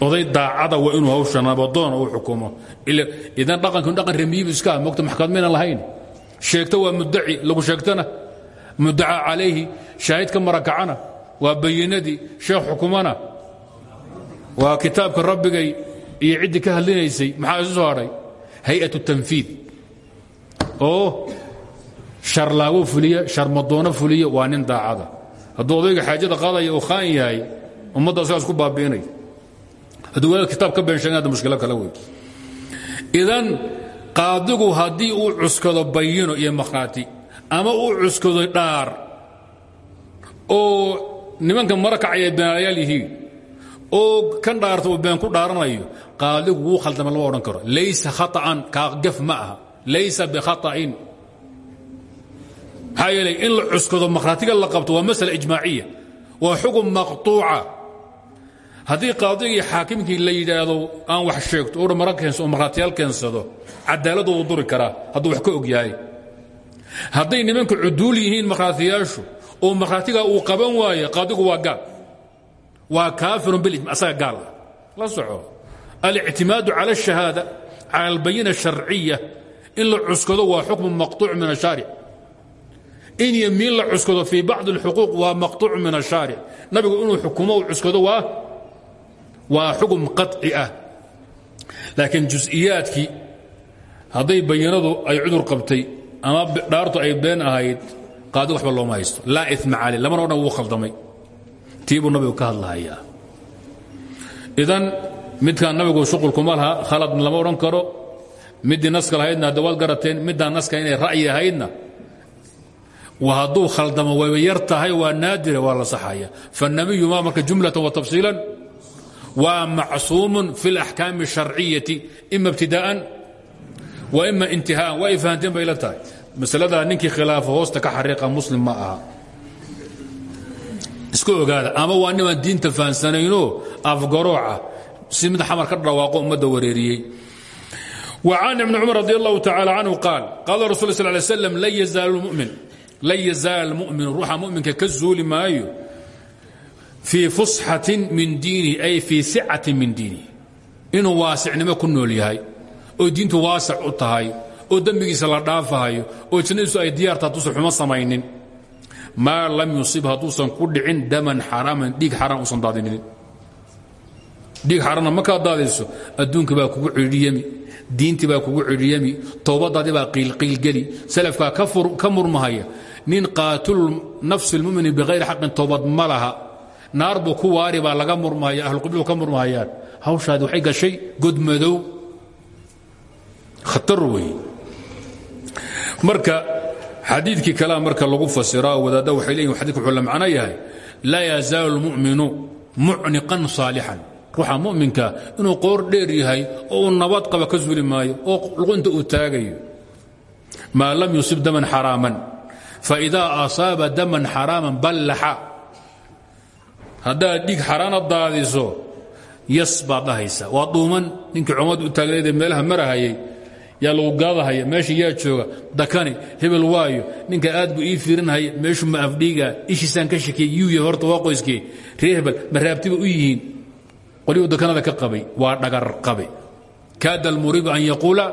oday daacada waa inuu hawsha nabadoon uu xukumo. Idan dhaqankin dhaqan remiyibu iska mogta maxkamad maynan lahayn. Sheegto waa muddaci lagu sheegtana. Muddaca calayhi shaahidka marakacana. Waa bayinadii sheekh xukumana. Waa kitaabka rabbigay iyo ciddii ka hadlinaysay maxaa isu soo hadhay hay'at tanfiid. Oo sharlaago fuliya sharmadoono fuliya waa nin daacada. Hadduu odayga xaajada qaadaya uu khaan yahay ummadda asagaa isku baabi'inay hadduu kitaab ka beensheeg ada mushkilo kale wey idan qaadigu haddii uu cuskado bayino iyo makhraati ama uu cuskado dhaar oo nimanka marakacaya beenaalayaal yihiin oo kan dhaarta uu been ku dhaaranayo qaadigu wuu khaldama lama odhan karo. Laysa khaa'an kaagaf ma aha. Laysa bikhaa'in maxaa yeelay in la cuskado makhraatiga la qabto waa masala ijmaaciya waa xukun maqtuuca haddii qaadigii xaakimkii la yidhaahdo aan wax sheegto oo mara keenso oo markhaatiyaal keensado cadaaladu uu duri karaa hadduu wax ka og yahay hadday nimanka cuduul yihiin markhaatiyaashu oo markhaatigaa uu qaban waayo qaadigu waa gaal waa kaafirun bilijma asaga gaal ah la soco alictimaadu cala الشhahaada cala albayina الsharciya in la cuskado waa xukmu maqطuuc min الshaaric in yemiin la cuskado fii bacضi اlxuquuq waa maqطuuc min الshaaric nabigu inuu xukumo u cuskado waa waa xukm qaطci ah laakiin juز'iyaadkii hadday bayinadu ay cudur qabtay ama dhaartu ay been ahayd qaadi waxba looma haysto laa ima caley lamana odhan wuu khaldamay tii buu nabigu ka hadlahayaa idan midkaan nabigu shuqulkuma laha khaladna lama odhan karo middii naska lahaydna hadda waad garateen middaan naska inay ra'yi ahaydna hadduu khaldamo wayba yar tahay waa naadira waa la saxaya faالnabiyu ma marka jumlatan watafsiilan waa macsuumun fi اlaxkaami الsharciyati ima ibtidaa'an wa ima intihaa'an waa ay fahanteen bay la tahay masaladaa ninkii khilaafa hoosta ka xariiqa muslim ma aha iska ogaada ama waa nimaan diinta fahansanayno afgarooca si mid xamar ka dhawaaqo ummadda wareeriyey وعن ابن cمر رضي الله تعالى عنه قال قال رسول صل ل سلم lan yazaal الmuؤmin ruuxa muminka ka zuuli maayo fii fusxatin min diinihi ay fii sicatin min diinihi inuu waasicnimo ku nool yahay oo diintu waasac u tahay oo dembigiisa la dhaafahayo oo jannadiisu ay diyaarta hadduusan xumo samaynin. Maa lam yusib hadduusan ku dhicin daman xaraaman dhiig xaaraan uusan daadinin dhiig xaaraanna markaad daadayso adduunka baa kugu cidhiyami diintii baa kugu cidhiyami towbadaadii baa qiilqiilgeli salafkaa ka murmahaya nin qaatilu nafsi lmumini bikayri xaqin toobad ma laha naar buu ku waari baa laga murmahaya ahluqibladu ka murmahayaan hawshaadi waxay gashay godmadow khatar weeye marka xadiidkii kalea marka lagu fasiraa wadaadda waxay leeyihiin xadidka wuxuu la yahay laa yazaalu lmu'minu mucniqan saalixan ruuxa mu'minka inuu qoor dheer yahay oo nabad qaba ka suli maayo oo luqunta uu taagayo. Maa lam yusib daman xaraaman faidaa asaaba daman xaraaman ballaxa haddaad dhiig xaraana daadiso yas baad dhahaysa. Waa dhuuman ninkii cumad u taagnaydee meelaha marahayay yaa lagu gaadahaya meesha yaa jooga dakani hebel waayo ninka aad buu ii fiirinhaya meeshu ma afdhiiga ishiisaan ka shakiyey yuuya horta waa qoyskii ree hebel u yihiin. Qolyuu dakanada ka qabay waa dhagar qabe kaada almuriibu an yaquula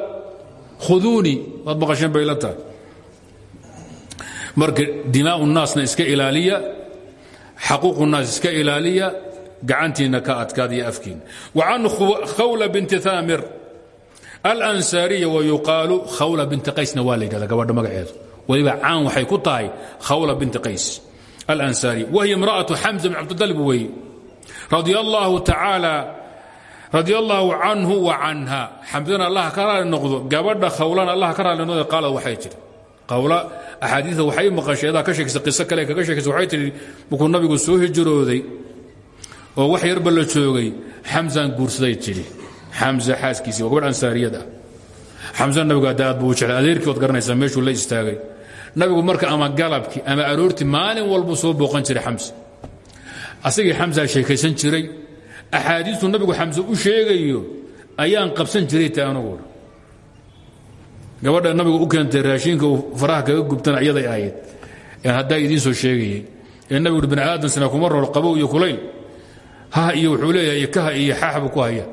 khuduunii waad maqasheen bay la tahay. Marka dimaau naasna iska ilaaliya xaquuqu naas iska ilaaliya gacantiinna ka adkaadiyo afkiina can khawla binti thaamir alansaariya wayuqaalu khawla binti qaysna waa la yidhahda gabadha magaceedu weliba caan waxay ku tahay khawla binti qays alansaariya wahiya imra'atu xamza bin cabdidalib weeye radia allaahu tacaala radia allaahu canhu wa canha xamdana allah ka raali noqdo gabadha khawlana allah ka raali noqdo qaalad waxay tidhi qawla. Axaadiida waxay maqashay adaa ka sheekaysa qiso kale kaga sheekaysa waxay tidhi markuu nabigu soo hijrooday oo wax yarba la joogay xamsaan guursaday tidhi. Xamza xaaskiisii waa gabadh ansaariyad ah. Xamsa nabigu hadda aad buu u jeclay adeerkii waad garanaysaa meeshuu la istaagay. Nabigu marka ama galabkii ama aroortii maalin walbuu soo booqan jiray xamsa asagii xamsaa sheekaysan jiray. Axaadiistu nabigu xamse u sheegayo ayaan qabsan jiray ta anugu gabadha nabigu u keentay raashiinka uu faraha kaga gubtana iyaday ahayd. Haddaa idiin soo sheegayey. Ee nabigu bani aadamsina kuma rool qabow iyo kulayl. Haha iyo wuxuu leeyahay kaha iyo xaaxbu ku haya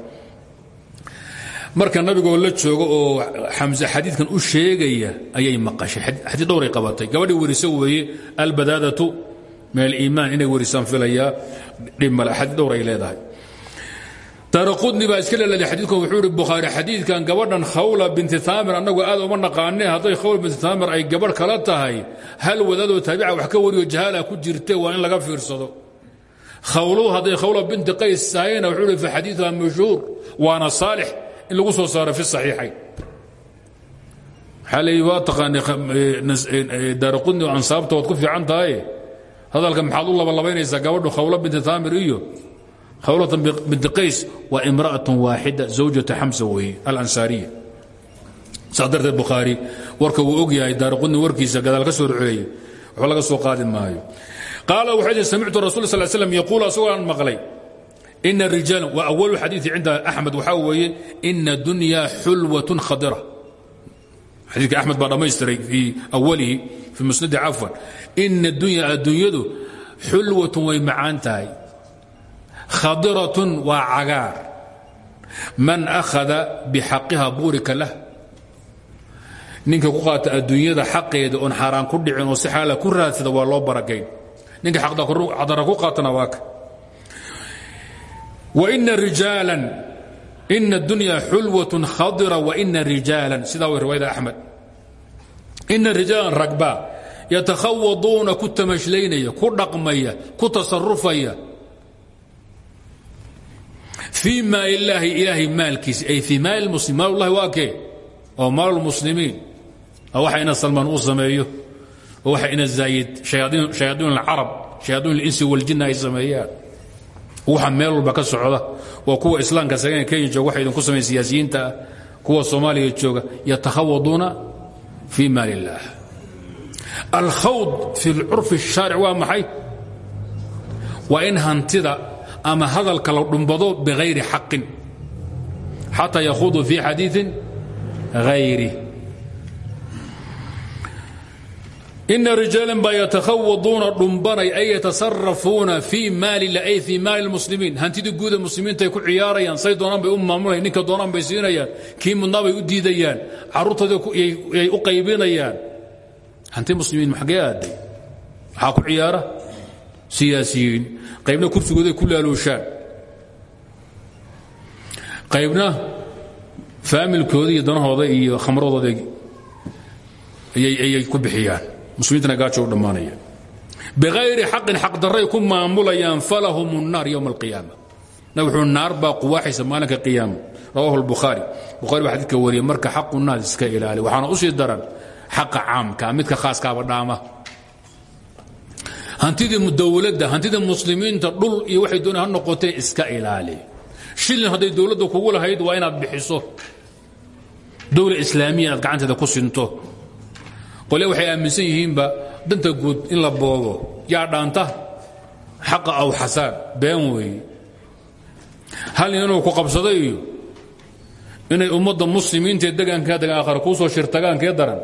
marka nabigoo la joogo oo xamse xadiidkan u sheegaya ayay maqashay. Xadiid dhowray qabatay. Gabadhii weriso weeye albadaadatu min aliimaan inay werisaan filayaa. Dhib male xadiid dhowr ay leedahay daaraqudni baa iska leeladay xadiidkan wuxuu ihi bukhaari xadiidkan gabadhan khawla binti taamir annagu aad uma naqaanee hadday khawla binti taamir ay gabadh kala tahay hal wadaadoo taabica wax ka wariyo jahaala ku jirte waa in laga fiirsado. Khawluhu hadday khawla binti qays tahayna wuxuu ihi fi xadiiduha mashhuur waana saalix in lagu soo saaro fi saxiixayn waxaa leeyi waa taqaanay daaraqudni oo ansaabta waad ku fiican tahay? Hadalka maxaad u labalabaynaysaa gabadhu khawla binti taamir iyo khawlatan binti qays waa imra'atun waaxida zawjata xamsa weeye alansaariya saas darteed bukhaari warka wuu og yahay daaraqudni warkiisa gadaal ka soo ruceeyey waxba laga soo qaadi maayo. Qaala wuxuu yidhi samictu rasul sal slam yaquulu asagoo aan maqlay ina rijaala wa awalu xadiidi cinda axmed waxaa weeye ina dunya xulwatun khadira. Xadiidka axmed baa dhammaystiray fii awalihi fii musnadi cafwan. Ina dunya adduunyadu xulwatun way macaan tahay khadiratun waa cagaar. Man akhada bixaqiha buurika ninka ku qaata adduunyada xaqeeda oon xaaraan ku dhicin oo si xaala ku raadsada waa loo baragayn. Ninka xaqdara ku qaatana waa ka. Waina rijaalan ina dunya xulwatun khadira waina rijaalan. Sidaa way riwaayada axmed. Ina rijaalan ragba yatakhawaduuna ku tamashlaynaya ku dhaqmaya ku tasarufaya fii maal illaahi ilaahay maalkiisa ay fii maal muslim maalullahi waa kee? Oo maal lmuslimiin waxa ina salmaan uu sameeyo. Oo waxa ina zaayid shayaadiin alcarab shayaadiin alinsi waljinna ay sameeyaan. Waxa meel walba ka socda. Waa kuwa islaamka sagan kenya jooga waxa idinku sameeya siyaasiyiinta ah kuwa soomaaliya jooga yatakhawaduuna fii maal illaah alkhawd fi lcurfi الshaaric waa maxay? Waa in hantida ama hadalka la dhumbado biayri xaqin xataa yahudu fii xadiiin ayri ina rijaalan baa yatakhawaduuna dhumbanay ay yatasarafuuna fii maali laay fii maali muslimiin hantidii guuda muslimiintaay ku ciyaarayaan say doonaan bay u maamulayan ninka doonaan bay siinayaan kii mudnaa bay u diidayaan carruurtoodiyay u qaybinayaan. Hanti muslimiin maxagee aaday waxaa ku ciyaara siyaasiyiin qaybna kursigooday ku laalooshaan qaybna faamilkooda iyo danahooda iyo khamradooda ayay ku bixiyaan muslimiintana gaajo u dhammaanaya biayri xaqin xaqdarray ku maamulayaan falahum الnaar ywma اlqiyaama nabig wuxuu naar baa quwaaxaysa maalinka qiyaama rawahu اlbukhaari bukhari baa xadidka wariyay marka xaqu naas iska ilaali waxaana usii daran xaqa caamka midka khaaskaaba dhaama hantidii dowladda hantidii muslimiinta dhul iyo waxay doona ha noqotee iska ilaali. Shilin hadday dowladda kugu lahayd waa inaad bixiso. Dowla islaamiya inaad gacanteeda ku sinto. Qole waxay aaminsan yihiinba danta guud in la boobo yaa dhaanta xaqa aw xasaan been hal inuu ku qabsado iyo inay ummadda muslimiintaee degaankaa degan aakhara kuu soo shirtagaankee daran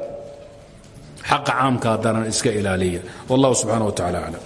xaqa caamkaa daran iska ilaaliya. Wallahu subxana wa tacala aclam